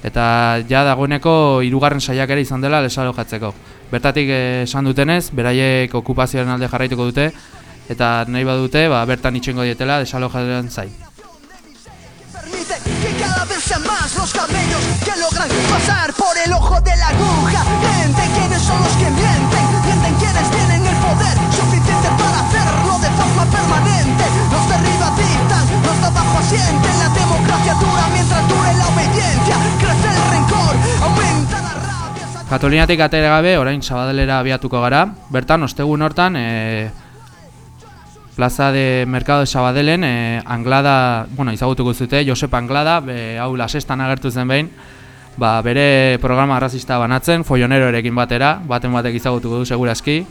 [SPEAKER 3] Eta ja dagoeneko hirugarren saiakera izan dela desalojatzeko. Bertatik esan dutenez, beraiek okupazioaren alde jarraituko dute, eta nahi badute, ba, bertan itxengo dietela desalojaren zain.
[SPEAKER 1] Logran pasar por el ojo de la aguja. Mienten quienes son los que mienten, mienten quienes tienen el poder suficiente para hacerlo de forma permanente. Los de arriba dictan, los de abajo asienten. La democracia dura mientras dure la obediencia. Crece el rencor, aumenta la rabia.
[SPEAKER 3] Katolinatik atera gabe, orain Sabadelera abiatuko gara. Bertan, ostegun hortan, e, Plaza de Mercado de Sabadellen, e, Anglada, bueno, izagutuko zute, Josep Anglada, hau lasestan agertu zen behin, ba, bere programa arrazista banatzen, folloneroerekin batera, baten batek izagutuko du segurazki.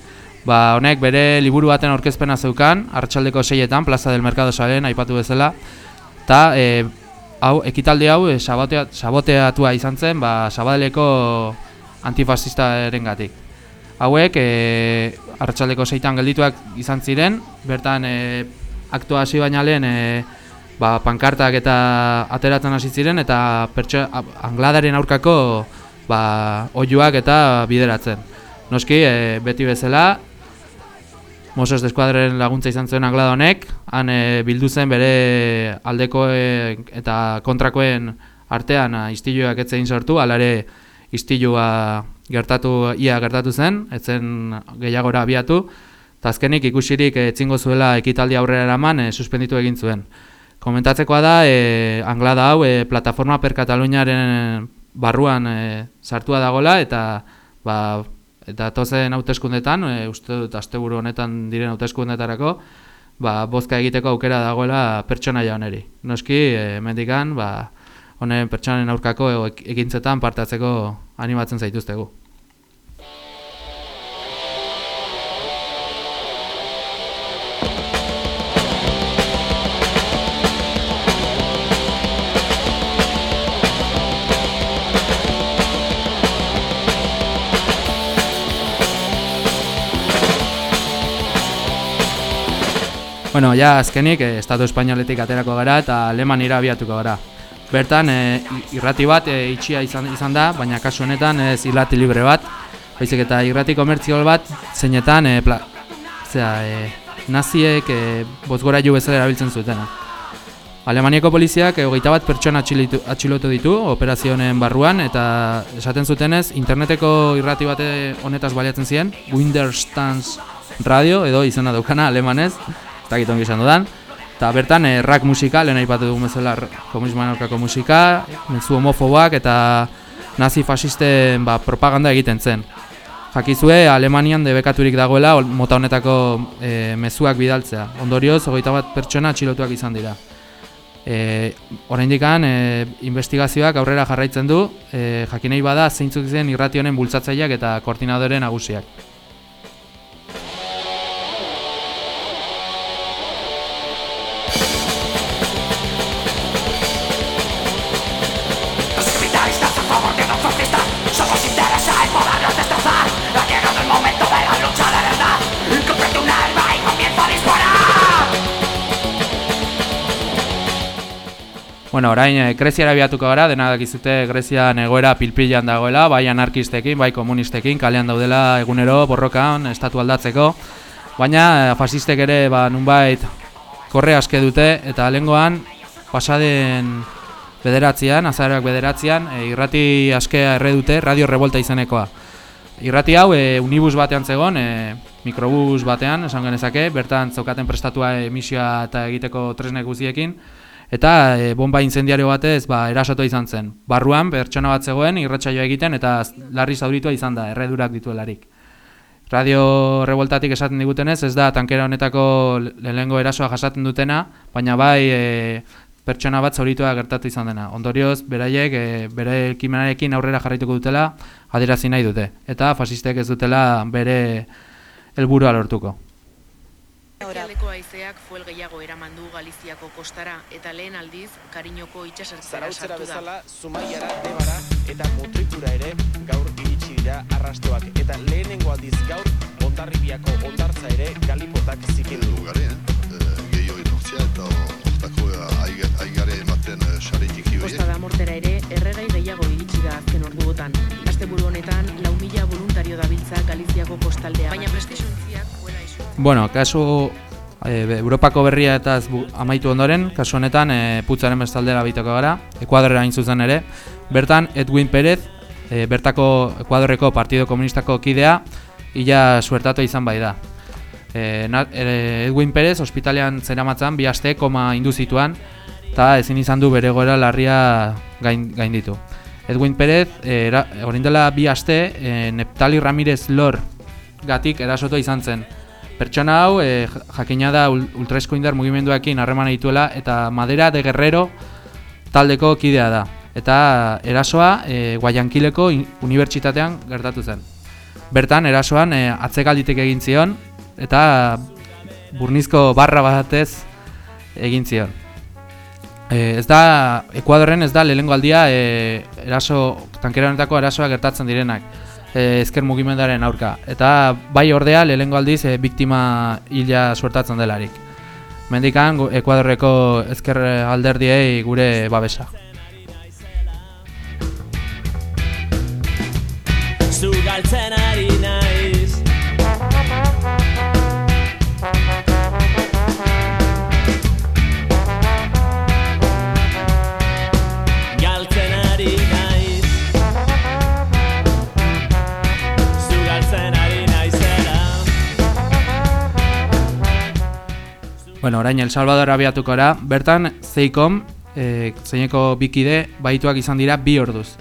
[SPEAKER 3] Ba, honek bere liburu baten aurkezpena zeukan, hartxaldeko seietan, Plaza del Mercado Sabadellen, aipatu bezala, eta e, hau, ekitaldi hau e, sabotea, saboteatua izan zen, ba, Sabadeleko antifasistaren gatik. Hauek, e, arratsaldeko seitan geldituak izan ziren, bertan e, aktua hasi baina lehen e, ba, pankartak eta ateratzen hasi ziren, eta pertso, a- angladaren aurkako ba, oiuak eta bideratzen. Noski, e, beti bezala, Mossos de Eskuadren laguntza izan zuen anglada honek, han e, bildu zen bere aldekoen eta kontrakoen artean a, istiluak etzein sortu, alare istilua gertatu, ia gertatu zen, etzen gehiagora abiatu, eta azkenik ikusirik etzingo zuela ekitaldi aurrera eraman e, suspenditu egin zuen. Komentatzekoa da, e, anglada hau e, plataforma per Kataluniaren barruan e, sartua dagola eta ba, eta tozen hauteskundetan, e, uste dut asteburu honetan diren hauteskundetarako, ba, bozka egiteko aukera dagoela pertsonaia honeri. Noski, e, mendikan, ba, honen pertsonanen aurkako parte hartzeko animatzen zaituztegu. Bueno, ja azkenik eh, Estatu Espainoletik aterako gara eta Alemanira abiatuko gara. Bertan eh, irrati bat eh, itxia izan, izan da, baina kasu honetan ez irrati libre bat, baizik eta irrati komertzial bat zeinetan eh, pla, zera, eh, naziek eh, bozgora jo bezala erabiltzen zutena. Alemaniako poliziak eh, hogeita bat pertsona atxilitu- atxilotu ditu operazioen barruan eta esaten zutenez interneteko irrati bate honetaz baliatzen ziren Winterstans Radio edo izena daukana alemanez ez dakit ongi esan dudan eta bertan eh, rock musika, lehen aipatu dugun bezala komunismoan aurkako musika, mezu homofoboak eta nazi fasisten ba, propaganda egiten zen. Jakizue Alemanian debekaturik dagoela mota honetako e, mezuak bidaltzea. Ondorioz, hogeita bat pertsona atxilotuak izan dira. E, oraindikan e, investigazioak aurrera jarraitzen du, e, jakinei bada zeintzuk ziren irrati honen bultzatzaileak eta koordinadore nagusiak. Bueno, orain e, Greziara biatuko gara, dena dakizute Grezian egoera pilpilan dagoela, bai anarkistekin, bai komunistekin, kalean daudela egunero borrokan, estatu aldatzeko, baina e, fasistek ere ba, nunbait korre aske dute, eta lengoan pasaden bederatzean, azarak bederatzean, e, irrati askea erre dute, Radio Revolta izenekoa. Irrati hau e, unibus batean zegoen, e, mikrobus batean, esan genezake, bertan zaukaten prestatua emisioa eta egiteko tresnek guziekin, eta e, bomba incendiario batez ba, erasotua izan zen. Barruan, pertsona bat zegoen, irratsaioa egiten, eta larri zauritua izan da, erredurak dituelarik. Radio Revoltatik esaten digutenez, ez da tankera honetako le- lehenengo erasoa jasaten dutena, baina bai e, pertsona bat zauritua gertatu izan dena. Ondorioz, beraiek e, bere ekimenarekin aurrera jarraituko dutela adierazi nahi dute. Eta fasistek ez dutela bere helburua lortuko.
[SPEAKER 9] Ekialdeko haizeak fuel gehiago eraman du Galiziako kostara eta lehen aldiz Kariñoko itsasertzera sartu da.
[SPEAKER 10] bezala, Zumaiara, Debara eta Mutrikura ere gaur iritsi dira arrastoak. Eta lehenengo aldiz gaur, Ondarribiako ondartza ere galipotak zikindu.
[SPEAKER 11] Gare, eh? gehiago etortzia eta hortako aigare ematen saretik
[SPEAKER 9] Kosta da mortera ere erregai gehiago iritsi da azken orduotan. Asteburu honetan, lau mila voluntario dabiltza Galiziako kostaldea. Baina isu.
[SPEAKER 3] Bueno, kasu e, Europako berria eta amaitu ondoren, kasu honetan e, putzaren bestaldera bitoko gara, Ekuadorera hain zuzen ere. Bertan, Edwin Pérez, e, bertako Ekuadorreko Partido Komunistako kidea, ila suertatu izan bai da. E, na, e, Edwin Pérez ospitalean zeramatzan bi aste koma indu zituan, eta ezin izan du bere goera larria gain, gainditu. Edwin Pérez, e, era, orain dela bi aste, e, Neptali Ramirez Lor gatik erasotua izan zen. Pertsona hau e, ja- jakina da ul- ultraeskuindar mugimenduekin harremana dituela eta Madera de Guerrero taldeko kidea da. Eta erasoa e, Guayaquileko in- unibertsitatean gertatu zen. Bertan erasoan e, atzekalditik egin zion eta burnizko barra batez egin zion. E, ez da, Ekuadorren ez da lehengo aldia e, eraso, tankera honetako erasoa gertatzen direnak e, ezker mugimendaren aurka. Eta bai ordea lehengo aldiz e, biktima hila suertatzen delarik. Mendikan Ekuadorreko ezker alderdiei gure babesa.
[SPEAKER 12] Zu galtzen ari
[SPEAKER 3] Bueno, orain El Salvador abiatuko era, bertan Zeikom, e, zeineko bikide, baituak izan dira bi orduz.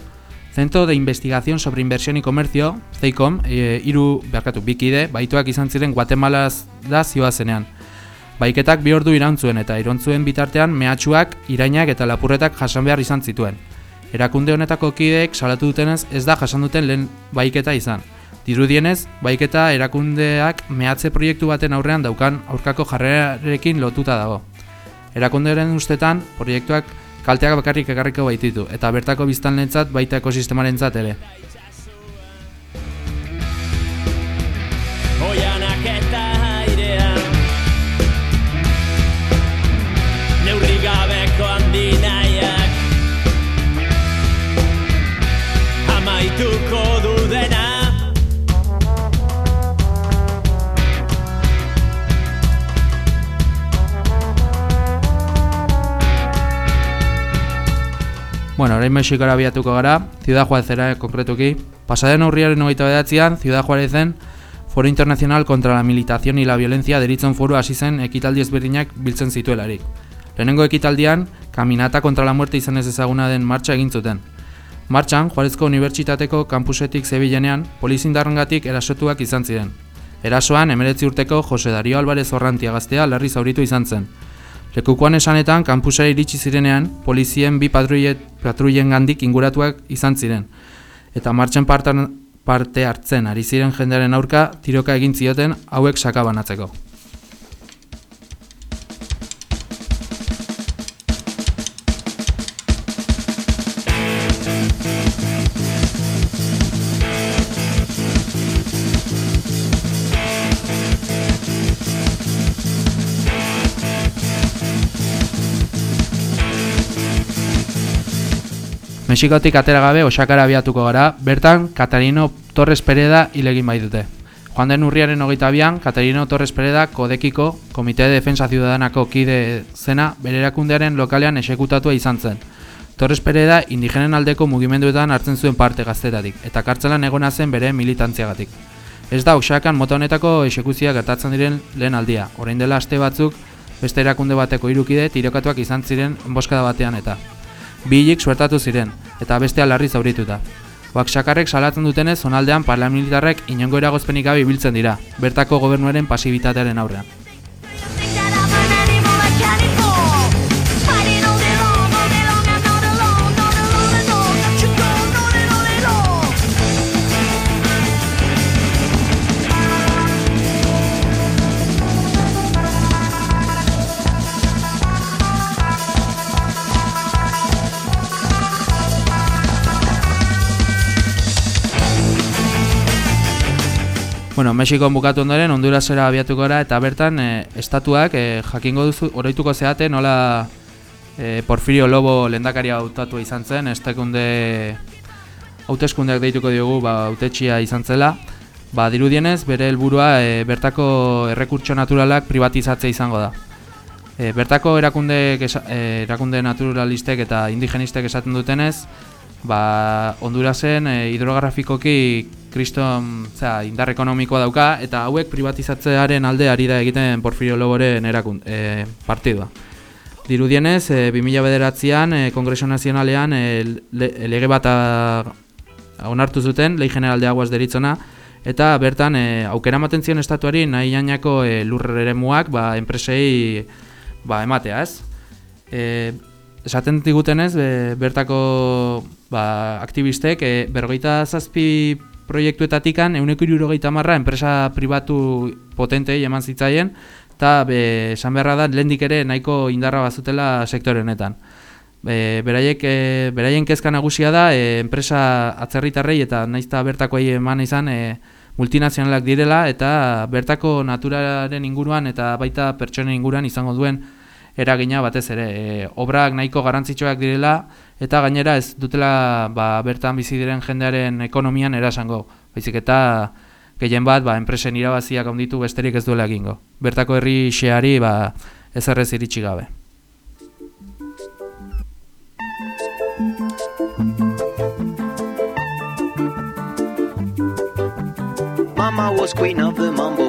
[SPEAKER 3] Centro de Investigación sobre Inversión y Comercio, Zeikom, e, iru, berkatu, bikide, baituak izan ziren Guatemalaz da zioazenean. Baiketak bi ordu irantzuen eta irontzuen bitartean mehatxuak, irainak eta lapurretak jasan behar izan zituen. Erakunde honetako kideek salatu dutenez ez da jasan duten lehen baiketa izan. Dirudienez, baiketa erakundeak mehatze proiektu baten aurrean daukan aurkako jarrerarekin lotuta dago. Erakunderen ustetan, proiektuak kalteak bakarrik ekarriko baititu, eta bertako biztanlentzat baita ekosistemarentzat ere. Orain Mexikora abiatuko gara, Ciudad Juarezera konkretuki. Pasaden aurriaren hogeita bedatzean, Ciudad Juarezen Foro Internacional contra la Militación y la Violencia deritzen foru hasi zen ekitaldi ezberdinak biltzen zituelarik. Lehenengo ekitaldian, Kaminata contra la Muerte izan ez ezaguna den martxa egin zuten. Martxan, Juarezko Unibertsitateko kampusetik zebilenean, polizindarrengatik erasotuak izan ziren. Erasoan, emeretzi urteko Jose Dario Alvarez Orrantia gaztea larri zauritu izan zen. Lekukoan esanetan, kampusera iritsi zirenean, polizien bi patruien gandik inguratuak izan ziren. Eta martxen parte hartzen ari ziren jendearen aurka tiroka egin zioten hauek sakabanatzeko. Mexikotik atera gabe osakara abiatuko gara, bertan Katarino Torres Pereda hilegin bai dute. Joan den urriaren hogeita bian, Katarino Torres Pereda kodekiko Komite de Defensa Ciudadanako kide zena bere erakundearen lokalean esekutatua izan zen. Torres Pereda indigenen aldeko mugimenduetan hartzen zuen parte gaztetatik, eta kartzelan egona zen bere militantziagatik. Ez da, Osakan mota honetako esekuzia gertatzen diren lehen aldia, orain dela aste batzuk beste erakunde bateko irukide tirokatuak izan ziren enboskada batean eta bilik suertatu ziren, eta bestea larri zaurituta. Baksakarrek salatzen dutenez, zonaldean parlamentarrek inongo eragozpenik gabe ibiltzen dira, bertako gobernuaren pasibitatearen aurrean. Bueno, Mexikon bukatu ondoren Hondurasera abiatuko gara eta bertan e, estatuak e, jakingo duzu oroituko zeate nola e, Porfirio Lobo lendakaria hautatu izan zen, estekunde hauteskundeak deituko diogu ba hautetxia izan zela. Ba, dirudienez bere helburua e, bertako errekurtso naturalak privatizatzea izango da. E, bertako erakunde, erakunde naturalistek eta indigenistek esaten dutenez, ba, Hondurasen e, hidrografikoki kriston zera, indar ekonomikoa dauka eta hauek privatizatzearen alde ari da egiten Porfirio Loboren erakund, e, partidua. Dirudienez, e, 2000 bederatzean, e, Kongreso Nazionalean e, le, lege bat onartu zuten, Lei General de Aguas deritzona, eta bertan e, aukera ematen zion estatuari nahi jainako e, lurrere muak ba, enpresei ba, ematea ez. E, esaten digutenez, e, bertako ba, aktivistek e, berrogeita zazpi proiektuetatikan euneko irurogeita marra enpresa pribatu potentei eman zitzaien eta esan beharra da lehendik ere nahiko indarra bazutela sektore honetan. E, beraiek, e, beraien kezka nagusia da e, enpresa atzerritarrei eta naizta bertakoei eman izan e, multinazionalak direla eta bertako naturaren inguruan eta baita pertsonen inguruan izango duen eragina batez ere. E, obrak nahiko garrantzitsuak direla eta gainera ez dutela ba, bertan bizi diren jendearen ekonomian erasango. Baizik eta gehien bat ba, enpresen irabaziak onditu besterik ez duela egingo. Bertako herri xeari ba, ez errez iritsi gabe.
[SPEAKER 13] Mama was queen of the mambo,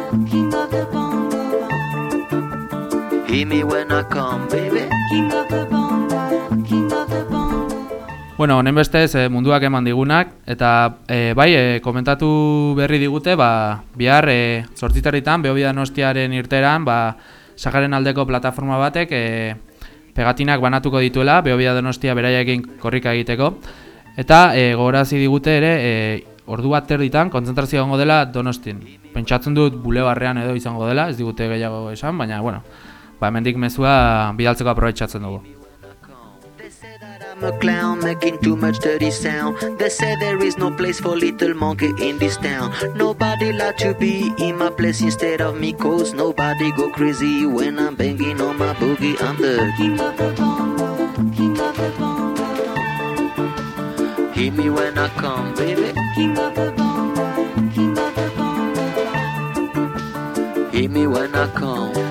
[SPEAKER 13] Hear me when I come, baby. King of the bongo, king of the bongo.
[SPEAKER 3] Bueno, honen bestez e, munduak eman digunak, eta e, bai, e, komentatu berri digute, ba, bihar e, sortzitaritan, behobia nostiaren irteran, ba, sagaren aldeko plataforma batek e, pegatinak banatuko dituela, behobia donostia beraiakin korrika egiteko, eta e, gogorazi digute ere, e, ordu bat terditan, kontzentrazio gongo dela donostin. Pentsatzen dut bulebarrean edo izango dela, ez digute gehiago esan, baina, bueno, ba, hemendik mezua bidaltzeko aprobetsatzen dugu.
[SPEAKER 13] I'm a clown making too much dirty sound. They say there is no place for little monkey in this town. Nobody like to be in my place instead of me, cause nobody go crazy when I'm banging on my boogie. I'm the king of the bongo, king. Hear me when I come, baby. King of the bongo, king. Hear me when I come.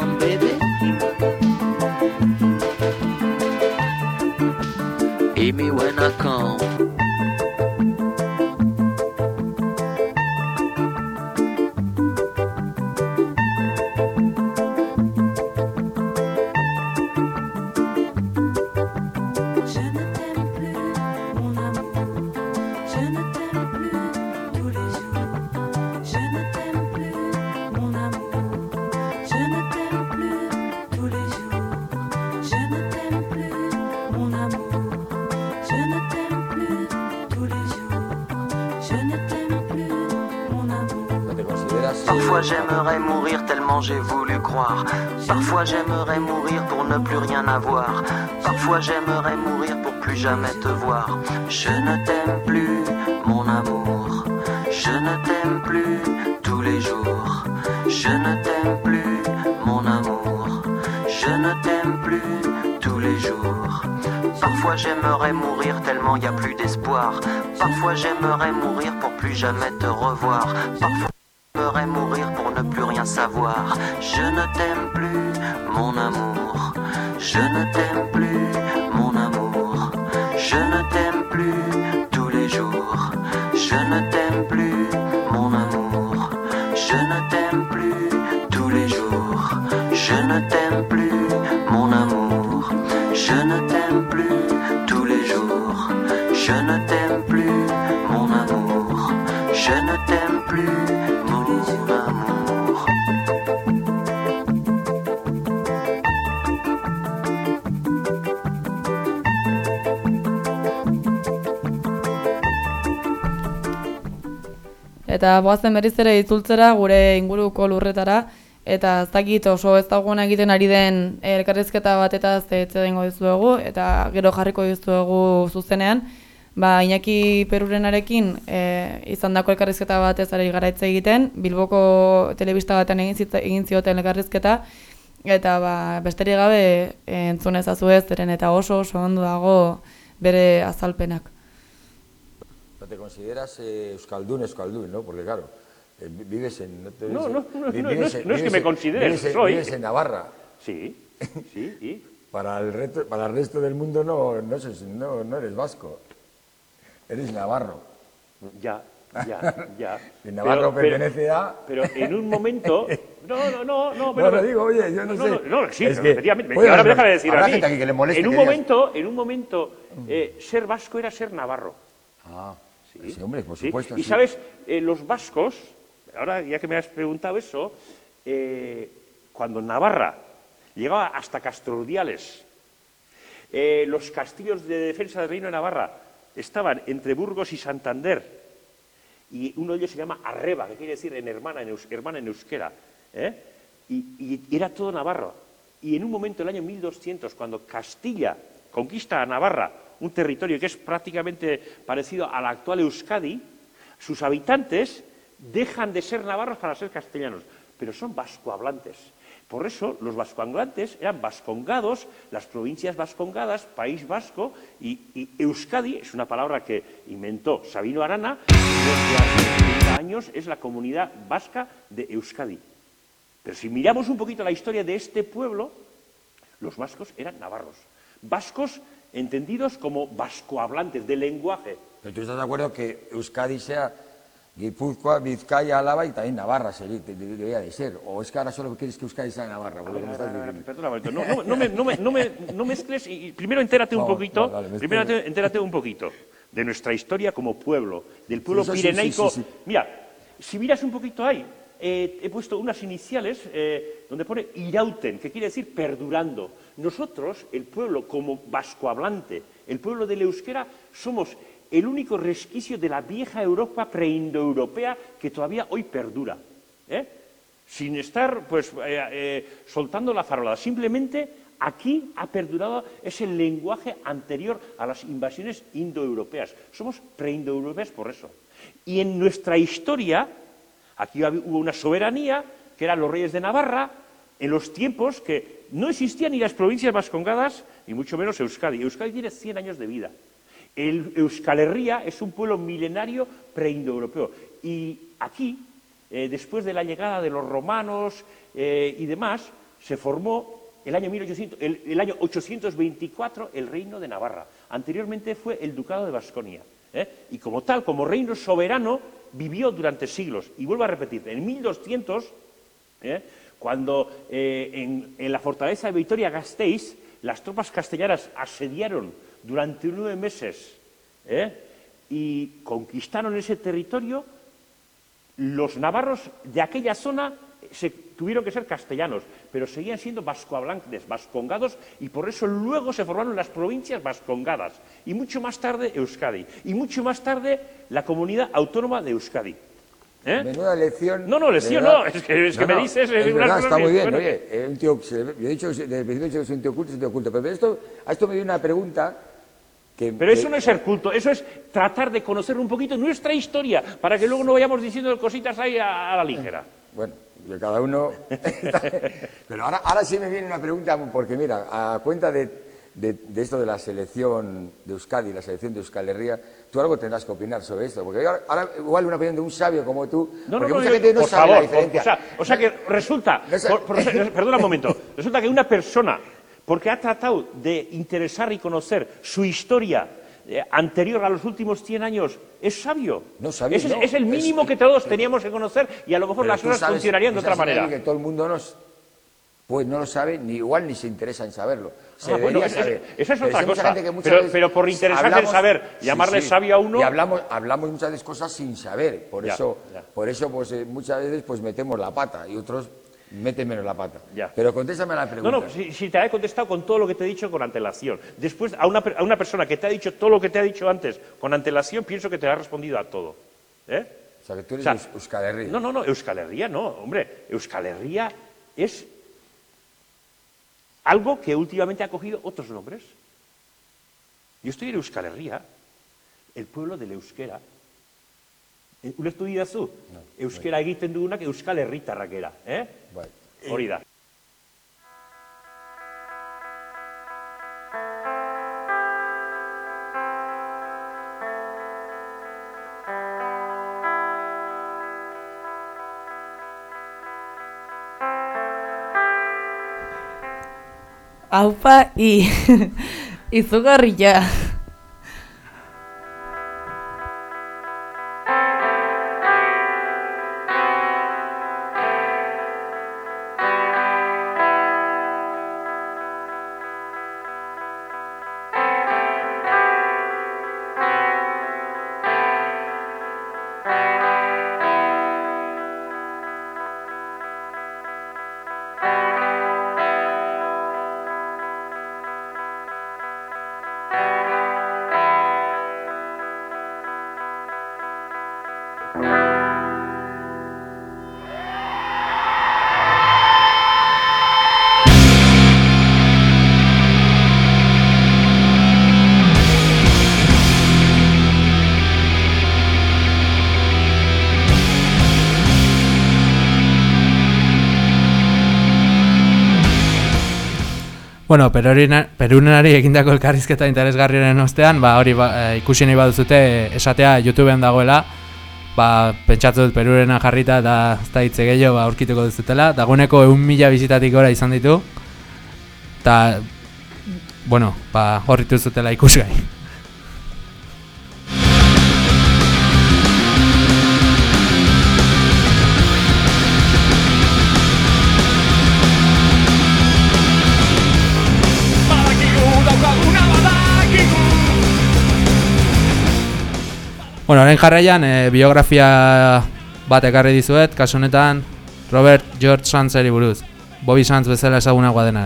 [SPEAKER 13] Hit me when I come. Parfois j'aimerais mourir tellement j'ai voulu croire. Parfois j'aimerais mourir pour ne plus rien avoir. Parfois j'aimerais mourir pour plus jamais te voir. Je ne t'aime plus, mon amour. Je ne t'aime plus tous les jours. Je ne t'aime plus, mon amour. Je ne t'aime plus tous les jours. Parfois j'aimerais mourir tellement y a plus d'espoir. Parfois j'aimerais mourir pour plus jamais te revoir. Parfois
[SPEAKER 2] Eta boazen berriz ere itzultzera gure inguruko lurretara, eta ez dakit oso ez daguna egiten ari den elkarrizketa bat eta zehetze dengo dizuegu, eta gero jarriko dizuegu zuzenean, ba, Iñaki Perurenarekin e, izan dako elkarrizketa bat ez ari garaitze egiten, Bilboko telebista batean egin, zitza, egin zioten elkarrizketa, eta ba, besterik gabe e, entzun ezazu ez, zeren eta oso oso ondo dago bere azalpenak.
[SPEAKER 14] No te consideras eh, euskaldun, euskaldun, ¿no? Porque claro, eh, vi- vives en... te-
[SPEAKER 15] No, no, no, no, no es- no que me consideres,
[SPEAKER 14] vives
[SPEAKER 15] soy.
[SPEAKER 14] Vives en Navarra.
[SPEAKER 15] Sí, sí, y...
[SPEAKER 14] Para el, resto, para el resto del mundo no, no, sos- no, no eres vasco, eres navarro.
[SPEAKER 15] Ya, ya, ya.
[SPEAKER 14] Y Navarro
[SPEAKER 15] Pero- pero-
[SPEAKER 14] pertenece a...
[SPEAKER 15] Pero en un momento... No, no, no, no,
[SPEAKER 14] No,
[SPEAKER 15] pero...
[SPEAKER 14] lo digo, oye, yo no sé.
[SPEAKER 15] No, no, sí,
[SPEAKER 14] Es que
[SPEAKER 15] efectivamente. ahora
[SPEAKER 14] haber-
[SPEAKER 15] déjame decir a mí.
[SPEAKER 14] gente aquí que le moleste
[SPEAKER 15] en un
[SPEAKER 14] que digas-
[SPEAKER 15] momento, en un momento, eh, ser vasco era ser navarro.
[SPEAKER 14] Ah, sí, hombre, por
[SPEAKER 15] ¿sí?
[SPEAKER 14] supuesto.
[SPEAKER 15] Y sabes, eh, los vascos, ahora ya que me has preguntado eso, eh, cuando Navarra llegaba hasta Castrorudiales, eh, los castillos de defensa del reino de Navarra estaban entre Burgos y Santander, y uno de ellos se llama Arreba, que quiere decir en hermana en, eus- hermana en euskera, y, y era todo Navarro. Y en un momento, el año 1200, cuando Castilla conquista a Navarra, un territorio que es prácticamente parecido a la actual Euskadi, sus habitantes dejan de ser navarros para ser castellanos, pero son vascohablantes. Por eso los vascohablantes eran vascongados, las provincias vascongadas, País Vasco, y, Euskadi es una palabra que inventó Sabino Arana, desde hace 30 años es la comunidad vasca de Euskadi. Pero si miramos un poquito la historia de este pueblo, los vascos eran navarros. Vascos entendidos como vascohablantes de lenguaje.
[SPEAKER 14] Pero tú estás de acuerdo que Euskadi sea Guipúzcoa, Vizcaya, Álava y también Navarra sería, de- de- debería de ser. O es que ahora solo quieres que Euskadi sea Navarra.
[SPEAKER 15] un no, no, no me, no, me, no, me, no mezcles y, primero entérate un
[SPEAKER 14] Vamos,
[SPEAKER 15] poquito,
[SPEAKER 14] vale, vale,
[SPEAKER 15] primero entérate un poquito de nuestra historia como pueblo, del pueblo
[SPEAKER 14] sí,
[SPEAKER 15] pirenaico.
[SPEAKER 14] sí, sí.
[SPEAKER 15] Mira, si miras un poquito ahí, eh, he puesto unas iniciales eh, donde pone Irauten, que quiere decir perdurando. Nosotros, el pueblo como vascohablante, el pueblo del euskera, somos el único resquicio de la vieja Europa preindoeuropea que todavía hoy perdura. ¿eh? Sin estar pues, soltando la farolada. Simplemente aquí ha perdurado ese lenguaje anterior a las invasiones indoeuropeas. Somos preindoeuropeas por eso. Y en nuestra historia, aquí hubo una soberanía, que eran los reyes de Navarra, en los tiempos que no existían ni las provincias vascongadas, ni mucho menos Euskadi. Euskadi tiene 100 años de vida. El Euskal Herria es un pueblo milenario preindoeuropeo. Y aquí, eh, después de la llegada de los romanos eh, y demás, se formó el año, 1800, el, el año 824 el reino de Navarra. Anteriormente fue el ducado de Basconia. Y como tal, como reino soberano, vivió durante siglos. Y vuelvo a repetir, en 1200 ¿eh? cuando eh, en, en la fortaleza de Vitoria-Gasteiz las tropas castellanas asediaron durante nueve meses ¿eh? y conquistaron ese territorio, los navarros de aquella zona se tuvieron que ser castellanos, pero seguían siendo vascohablantes, vascongados, y por eso luego se formaron las provincias vascongadas, y mucho más tarde Euskadi, y mucho más tarde la comunidad autónoma de Euskadi. ¿Eh?
[SPEAKER 14] Menuda lección.
[SPEAKER 15] No, no, lección no, es que, es que
[SPEAKER 14] No,
[SPEAKER 15] me
[SPEAKER 14] no,
[SPEAKER 15] dices...
[SPEAKER 14] Es
[SPEAKER 15] eh, unas
[SPEAKER 14] verdad, está muy bien.
[SPEAKER 15] bueno,
[SPEAKER 14] Oye, eh, un tío, yo he dicho, desde el principio he dicho que soy un tío culto, soy un tío culto. Pero esto, a esto me dio una pregunta que...
[SPEAKER 15] Pero eso no es ser culto, eso es tratar de conocer un poquito nuestra historia, para que luego no vayamos diciendo cositas ahí a, a la ligera.
[SPEAKER 14] Bueno, que cada uno... Pero ahora, ahora sí me viene una pregunta, porque mira, a cuenta de, de- de esto de la selección de Euskadi, la selección de Euskal Herria, tú algo tendrás que opinar sobre esto, porque ahora, ahora igual una opinión de un sabio como tú,
[SPEAKER 15] No, no,
[SPEAKER 14] porque
[SPEAKER 15] no,
[SPEAKER 14] mucha
[SPEAKER 15] yo-
[SPEAKER 14] gente no
[SPEAKER 15] por
[SPEAKER 14] sabe
[SPEAKER 15] favor,
[SPEAKER 14] la diferencia.
[SPEAKER 15] O sea, o sea que resulta, por- por- perdona un momento, resulta que una persona, porque ha tratado de interesar y conocer su historia eh, anterior a los últimos 100 años, es sabio.
[SPEAKER 14] No sabía,
[SPEAKER 15] Ese es,
[SPEAKER 14] no,
[SPEAKER 15] es el
[SPEAKER 14] es-
[SPEAKER 15] mínimo que todos teníamos que conocer y a lo mejor las cosas
[SPEAKER 14] sabes-
[SPEAKER 15] funcionarían de otra manera.
[SPEAKER 14] Que todo el mundo nos, pues no lo sabe, ni igual ni se interesa en saberlo. Se
[SPEAKER 15] Ah, bueno,
[SPEAKER 14] debería
[SPEAKER 15] es- es-
[SPEAKER 14] saber.
[SPEAKER 15] esa es
[SPEAKER 14] Pero
[SPEAKER 15] otra cosa. Pero- por interesarse en saber, llamarle sabio a uno-
[SPEAKER 14] Y hablamos, hablamos muchas veces cosas sin saber. Por
[SPEAKER 15] Ya,
[SPEAKER 14] eso,
[SPEAKER 15] ya.
[SPEAKER 14] por eso pues, eh, muchas veces pues metemos la pata y otros meten menos la pata.
[SPEAKER 15] Ya.
[SPEAKER 14] Pero contéstame la pregunta.
[SPEAKER 15] No, no, si, si te he contestado con todo lo que te he dicho con antelación. Después, a una, a una persona que te ha dicho todo lo que te ha dicho antes con antelación, pienso que te ha respondido a todo. ¿Eh?
[SPEAKER 14] O sea, que tú eres
[SPEAKER 15] O sea,
[SPEAKER 14] Eus- Euskal Herria.
[SPEAKER 15] No, no, no, Euskal Herria no, hombre. Euskal Herria es algo que últimamente ha cogido otros nombres. Yo estoy en Euskal Herria, el pueblo del euskera. Eh, Ulertu didazu? Euskera egiten dugunak Euskal Herritarrak era, eh?
[SPEAKER 14] Bai.
[SPEAKER 15] Hori da.
[SPEAKER 2] Aupa i izugarria.
[SPEAKER 3] Bueno, perunari egindako elkarrizketa interesgarriaren ostean, ba, hori ba, eh, ikusi nahi baduzute esatea YouTubeen dagoela, ba, pentsatu dut perurena jarrita eta ez da hitze gehiago ba, aurkituko duzutela. Daguneko egun mila bizitatik gora izan ditu. Eta, bueno, ba, horritu zutela ikusgai. Bueno, orain jarraian e, biografia bat ekarri dizuet, kasu honetan Robert George Sanzeri buruz. Bobby Sanz bezala ezagunagoa dena.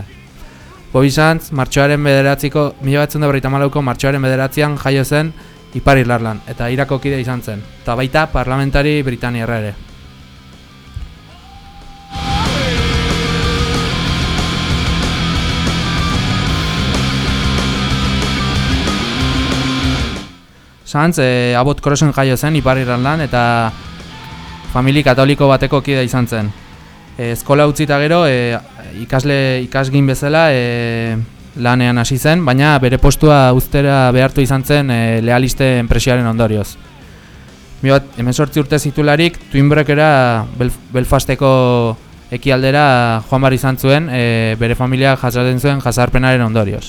[SPEAKER 3] Bobby Sanz, martxoaren bederatziko, mila batzen da berreita malauko martxoaren bederatzean jaio zen Ipar Irlarlan, eta irako kide izan zen, eta baita parlamentari Britaniarra ere. Sanz, e, abot krosen jaio zen Ipar Irlandan eta famili katoliko bateko kide izan zen. E, eskola utzita gero e, ikasle ikasgin bezala e, lanean hasi zen, baina bere postua uztera behartu izan zen e, lealiste enpresiaren ondorioz. Bat, emezortzi urte zitularik, Twinbreakera Bel Belfasteko ekialdera joan bar izan zuen, e, bere familia jasaten zuen jasarpenaren ondorioz.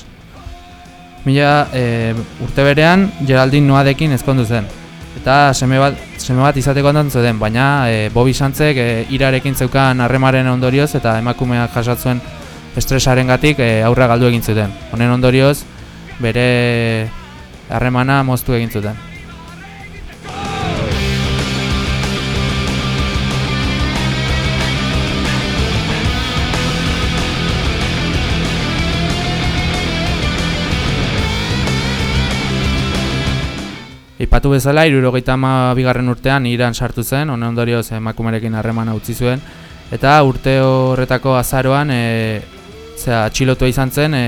[SPEAKER 3] Mila e, urte berean Geraldine Noadekin ezkondu zen. Eta seme bat, seme bat izateko ondan zuen, baina e, Bobby Santzek e, irarekin zeukan harremaren ondorioz eta emakumeak jasatzen estresaren gatik e, aurra galdu egin zuten. Honen ondorioz bere harremana moztu egin zuten. Ipatu bezala, irurogeita ama bigarren urtean Iran sartu zen, honen ondorioz emakumerekin harremana utzi zuen, eta urte horretako azaroan e, zera, atxilotua izan zen e,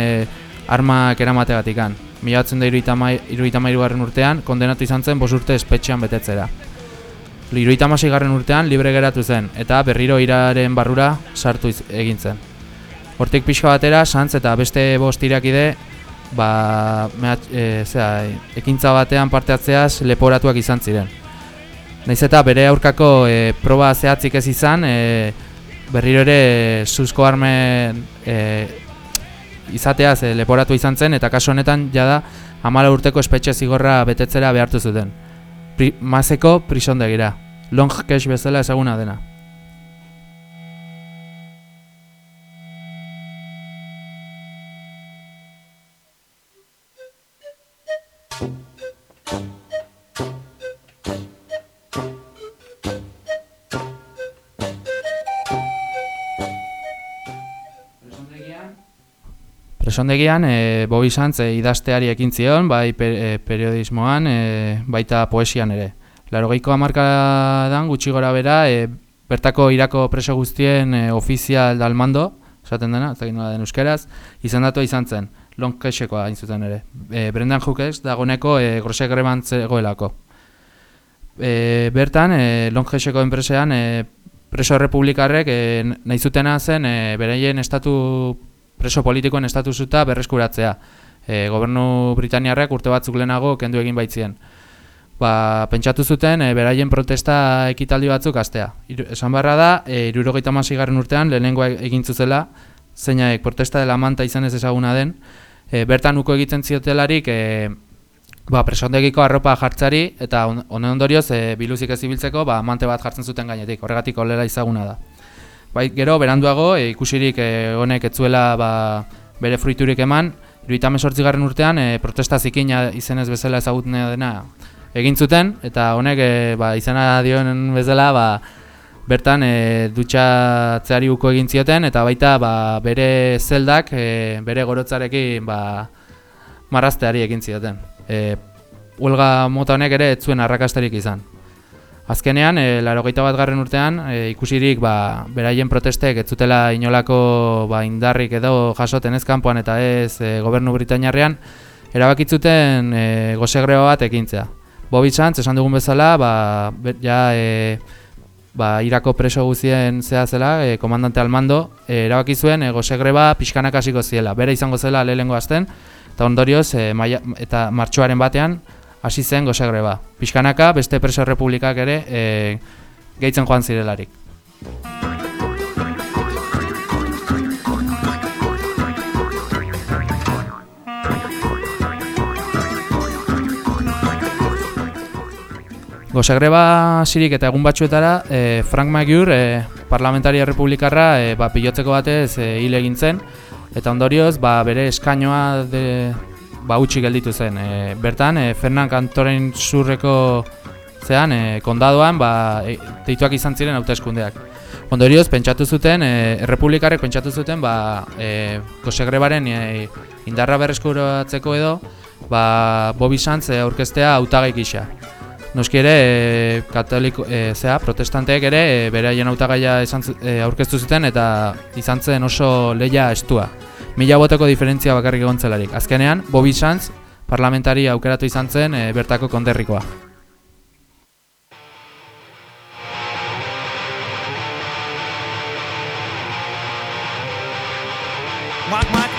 [SPEAKER 3] armak eramategatikan. Milatzen da irurogeita garren urtean, kondenatu izan zen bos urte espetxean betetzera. Irurogeita garren urtean libre geratu zen, eta berriro iraren barrura sartu egin zen. Hortik pixka batera, santz eta beste bost irakide ba, mehat, e, zera, ekintza batean parte hartzeaz leporatuak izan ziren. Naiz eta bere aurkako e, proba zehatzik ez izan, e, berriro ere suzko armen e, izateaz e, leporatu izan zen, eta kasu honetan jada amala urteko espetxe zigorra betetzera behartu zuten. Pri, mazeko prisondegira, long cash bezala ezaguna dena. Presondegian, e, Bobby Sanz e, idazteari ekin zion, bai per, e, periodismoan, e, baita poesian ere. Larogeiko hamarkadan gutxi gora bera, e, bertako irako preso guztien e, ofizial dalmando, esaten dena, ez nola den euskeraz, izendatu izan zen, lonkexekoa hain zuten ere. E, Brendan Hookes dagoneko e, grosek goelako. E, bertan, e, lonkexeko enpresean, e, preso republikarrek e, nahi zutena zen e, beraien estatu preso politikoen estatusuta berreskuratzea. E, gobernu Britaniarrak urte batzuk lehenago kendu egin baitzien. Ba, pentsatu zuten e, beraien protesta ekitaldi batzuk astea. Iru, esan barra da, e, irurogeita garren urtean lehenengoa egin zuzela, zeinaek protesta dela manta izan ez ezaguna den, e, bertan uko egiten ziotelarik e, ba, presondegiko arropa jartzari eta honen ondorioz e, biluzik ez ibiltzeko ba, mante bat jartzen zuten gainetik, horregatik holela izaguna da. Bai, gero, beranduago, e, ikusirik e, honek etzuela ba, bere fruiturik eman, iruita garren urtean, e, protesta zikina izenez bezala ezagutnea dena egin zuten, eta honek e, ba, izena dioen bezala ba, bertan e, dutxatzeari uko egin zioten, eta baita ba, bere zeldak, e, bere gorotzarekin ba, marrazteari egin zioten. E, Huelga mota honek ere ez zuen arrakastarik izan. Azkenean, e, larogeita bat garren urtean, e, ikusirik ba, beraien protestek ez zutela inolako ba, indarrik edo jasoten ez kanpoan eta ez e, gobernu Britainiarrean, erabakitzuten e, gosegreo bat ekintzea. Bobby Sanz, esan dugun bezala, ba, ja, e, ba, irako preso guzien zea zela, e, komandante almando, e, erabaki zuen e, gosegreba pixkanak hasiko ziela. Bera izango zela lehengo azten, eta ondorioz, e, maia, eta martxoaren batean, hasi zen gosegreba. pixkanaka beste preso republikak ere e, gehitzen joan zirelarik. Gosegreba sirik eta egun batzuetara, e, Frank Magyar, e, parlamentaria republikarra, e, ba, pilotzeko batez e, egin zen, eta ondorioz ba, bere eskainoa de, ba, utxi gelditu zen. E, bertan, e, Fernand Kantoren zurreko zean, e, kondadoan, ba, e, deituak izan ziren hauteskundeak. Ondorioz, pentsatu zuten, e, errepublikarrek pentsatu zuten, ba, e, Gosegrebaren e, indarra berreskuratzeko edo, ba, Bobby Sanz e, aurkeztea hautagai gisa. Noski ere, e, katoliko, e, zea, protestanteek ere e, beraien hautagaia izan e, aurkeztu zuten eta izan zen oso leia estua. Mila boteko diferentzia bakarrik egon zelarik. Azkenean, Bobby Sanz parlamentari aukeratu izan zen e, bertako konderrikoa.
[SPEAKER 16] Mac, mac.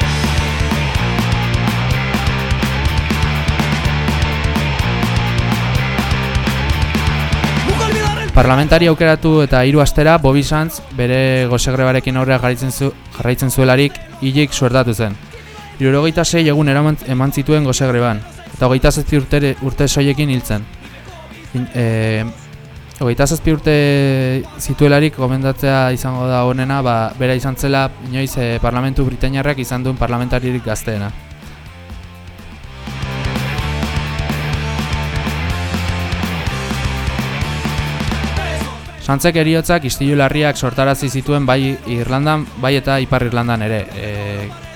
[SPEAKER 3] Parlamentari aukeratu eta hiru astera Bobby Sanz bere gozegrebarekin aurrea jarraitzen, zu, jarraitzen zuelarik hilik suertatu zen. Hirurogeita sei egun eraman, eman zituen gozegreban, eta hogeita zazpi urte, urte soiekin hiltzen. E, hogeita zazpi urte zituelarik gomendatzea izango da honena, ba, bera izan zela inoiz e, parlamentu britainiarrak izan duen parlamentaririk gazteena. Santzek eriotzak istilu larriak sortarazi zituen bai Irlandan, bai eta Ipar Irlandan ere. E,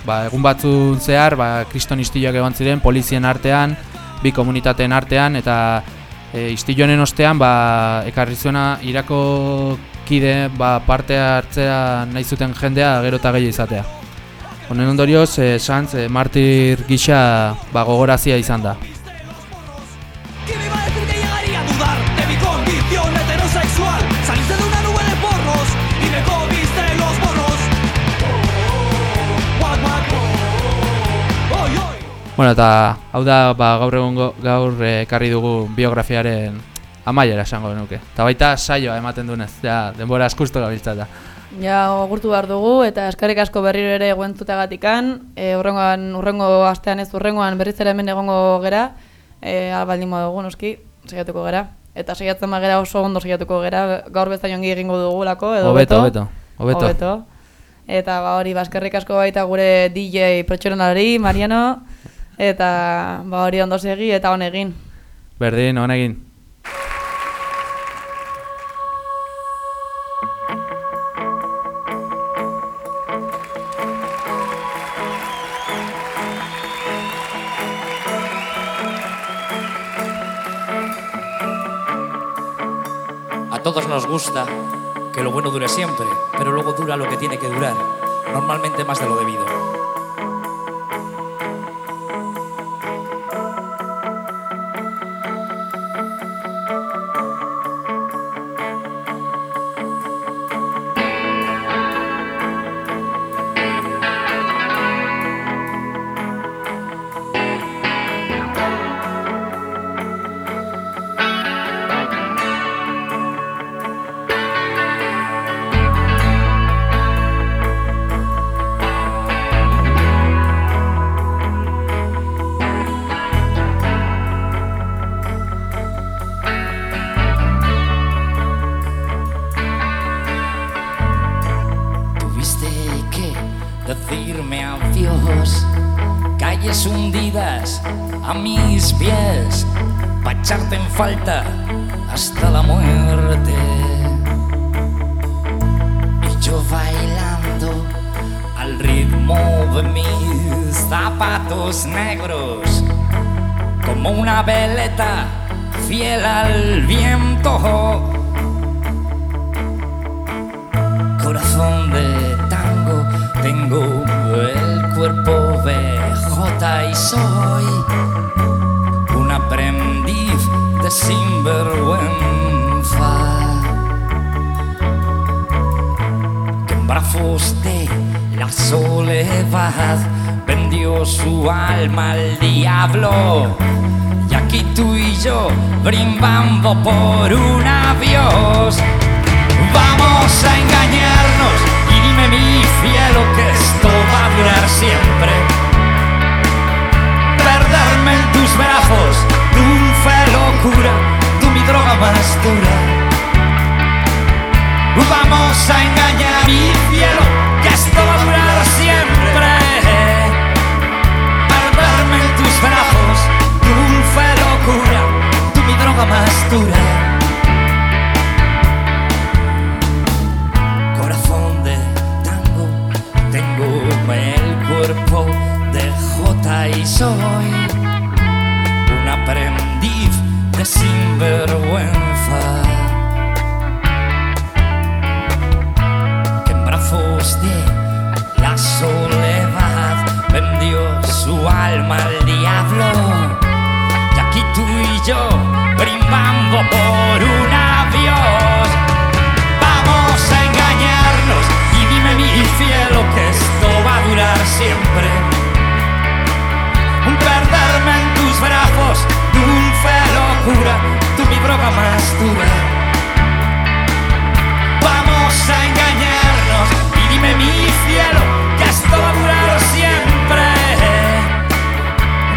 [SPEAKER 3] ba, egun batzun zehar, ba, kriston istiluak egon ziren, polizien artean, bi komunitateen artean, eta e, istilu honen ostean, ba, ekarri zuena irako kide ba, parte hartzea nahi zuten jendea gero eta gehiago izatea. Honen ondorioz, e, Santz e, martir gisa ba, gogorazia izan da. Bueno, eta hau da ba, gaur egungo gaur eh, ekarri dugu biografiaren amaiera esango nuke. Eta baita saioa ematen dunez, ja, denbora askustu gabiltza da.
[SPEAKER 2] Ja, agurtu behar dugu, eta eskarrik asko berriro ere guentutagatikan, e, urrengoan, urrengo astean ez urrengoan berriz ere hemen egongo gera, e, albaldin dugu, noski, saiatuko gera. Eta saiatzen bagera oso ondo saiatuko gera, gaur bezain ongi egingo dugulako, edo
[SPEAKER 3] Hobeto, hobeto, hobeto.
[SPEAKER 2] Eta ba hori, ba, eskerrik asko baita gure DJ protxeronari, Mariano, eta ba hori ondo segi eta on egin.
[SPEAKER 3] Berdin.
[SPEAKER 17] A todos nos gusta que lo bueno dure siempre, pero luego dura lo que tiene que durar, normalmente más de lo debido.
[SPEAKER 18] Vamos a engañar mi cielo, que esto va a durar
[SPEAKER 17] siempre. Perderme en tus brazos, dulce locura, tú mi droga más dura.
[SPEAKER 18] Corazón de tango, tengo el cuerpo de J y soy
[SPEAKER 17] un aprendiz de sinvergüenza.
[SPEAKER 18] de la soledad, vendió su alma al diablo. Y aquí
[SPEAKER 17] tú y yo brindando por un avión, Vamos a engañarnos y dime mi cielo que esto va a durar siempre. Un perderme en tus brazos, dulce locura, tú mi droga más dura. Vamos a engañarnos siempre.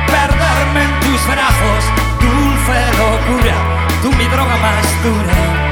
[SPEAKER 17] Perderme en tus brazos, dulce locura, tú mi droga más dura.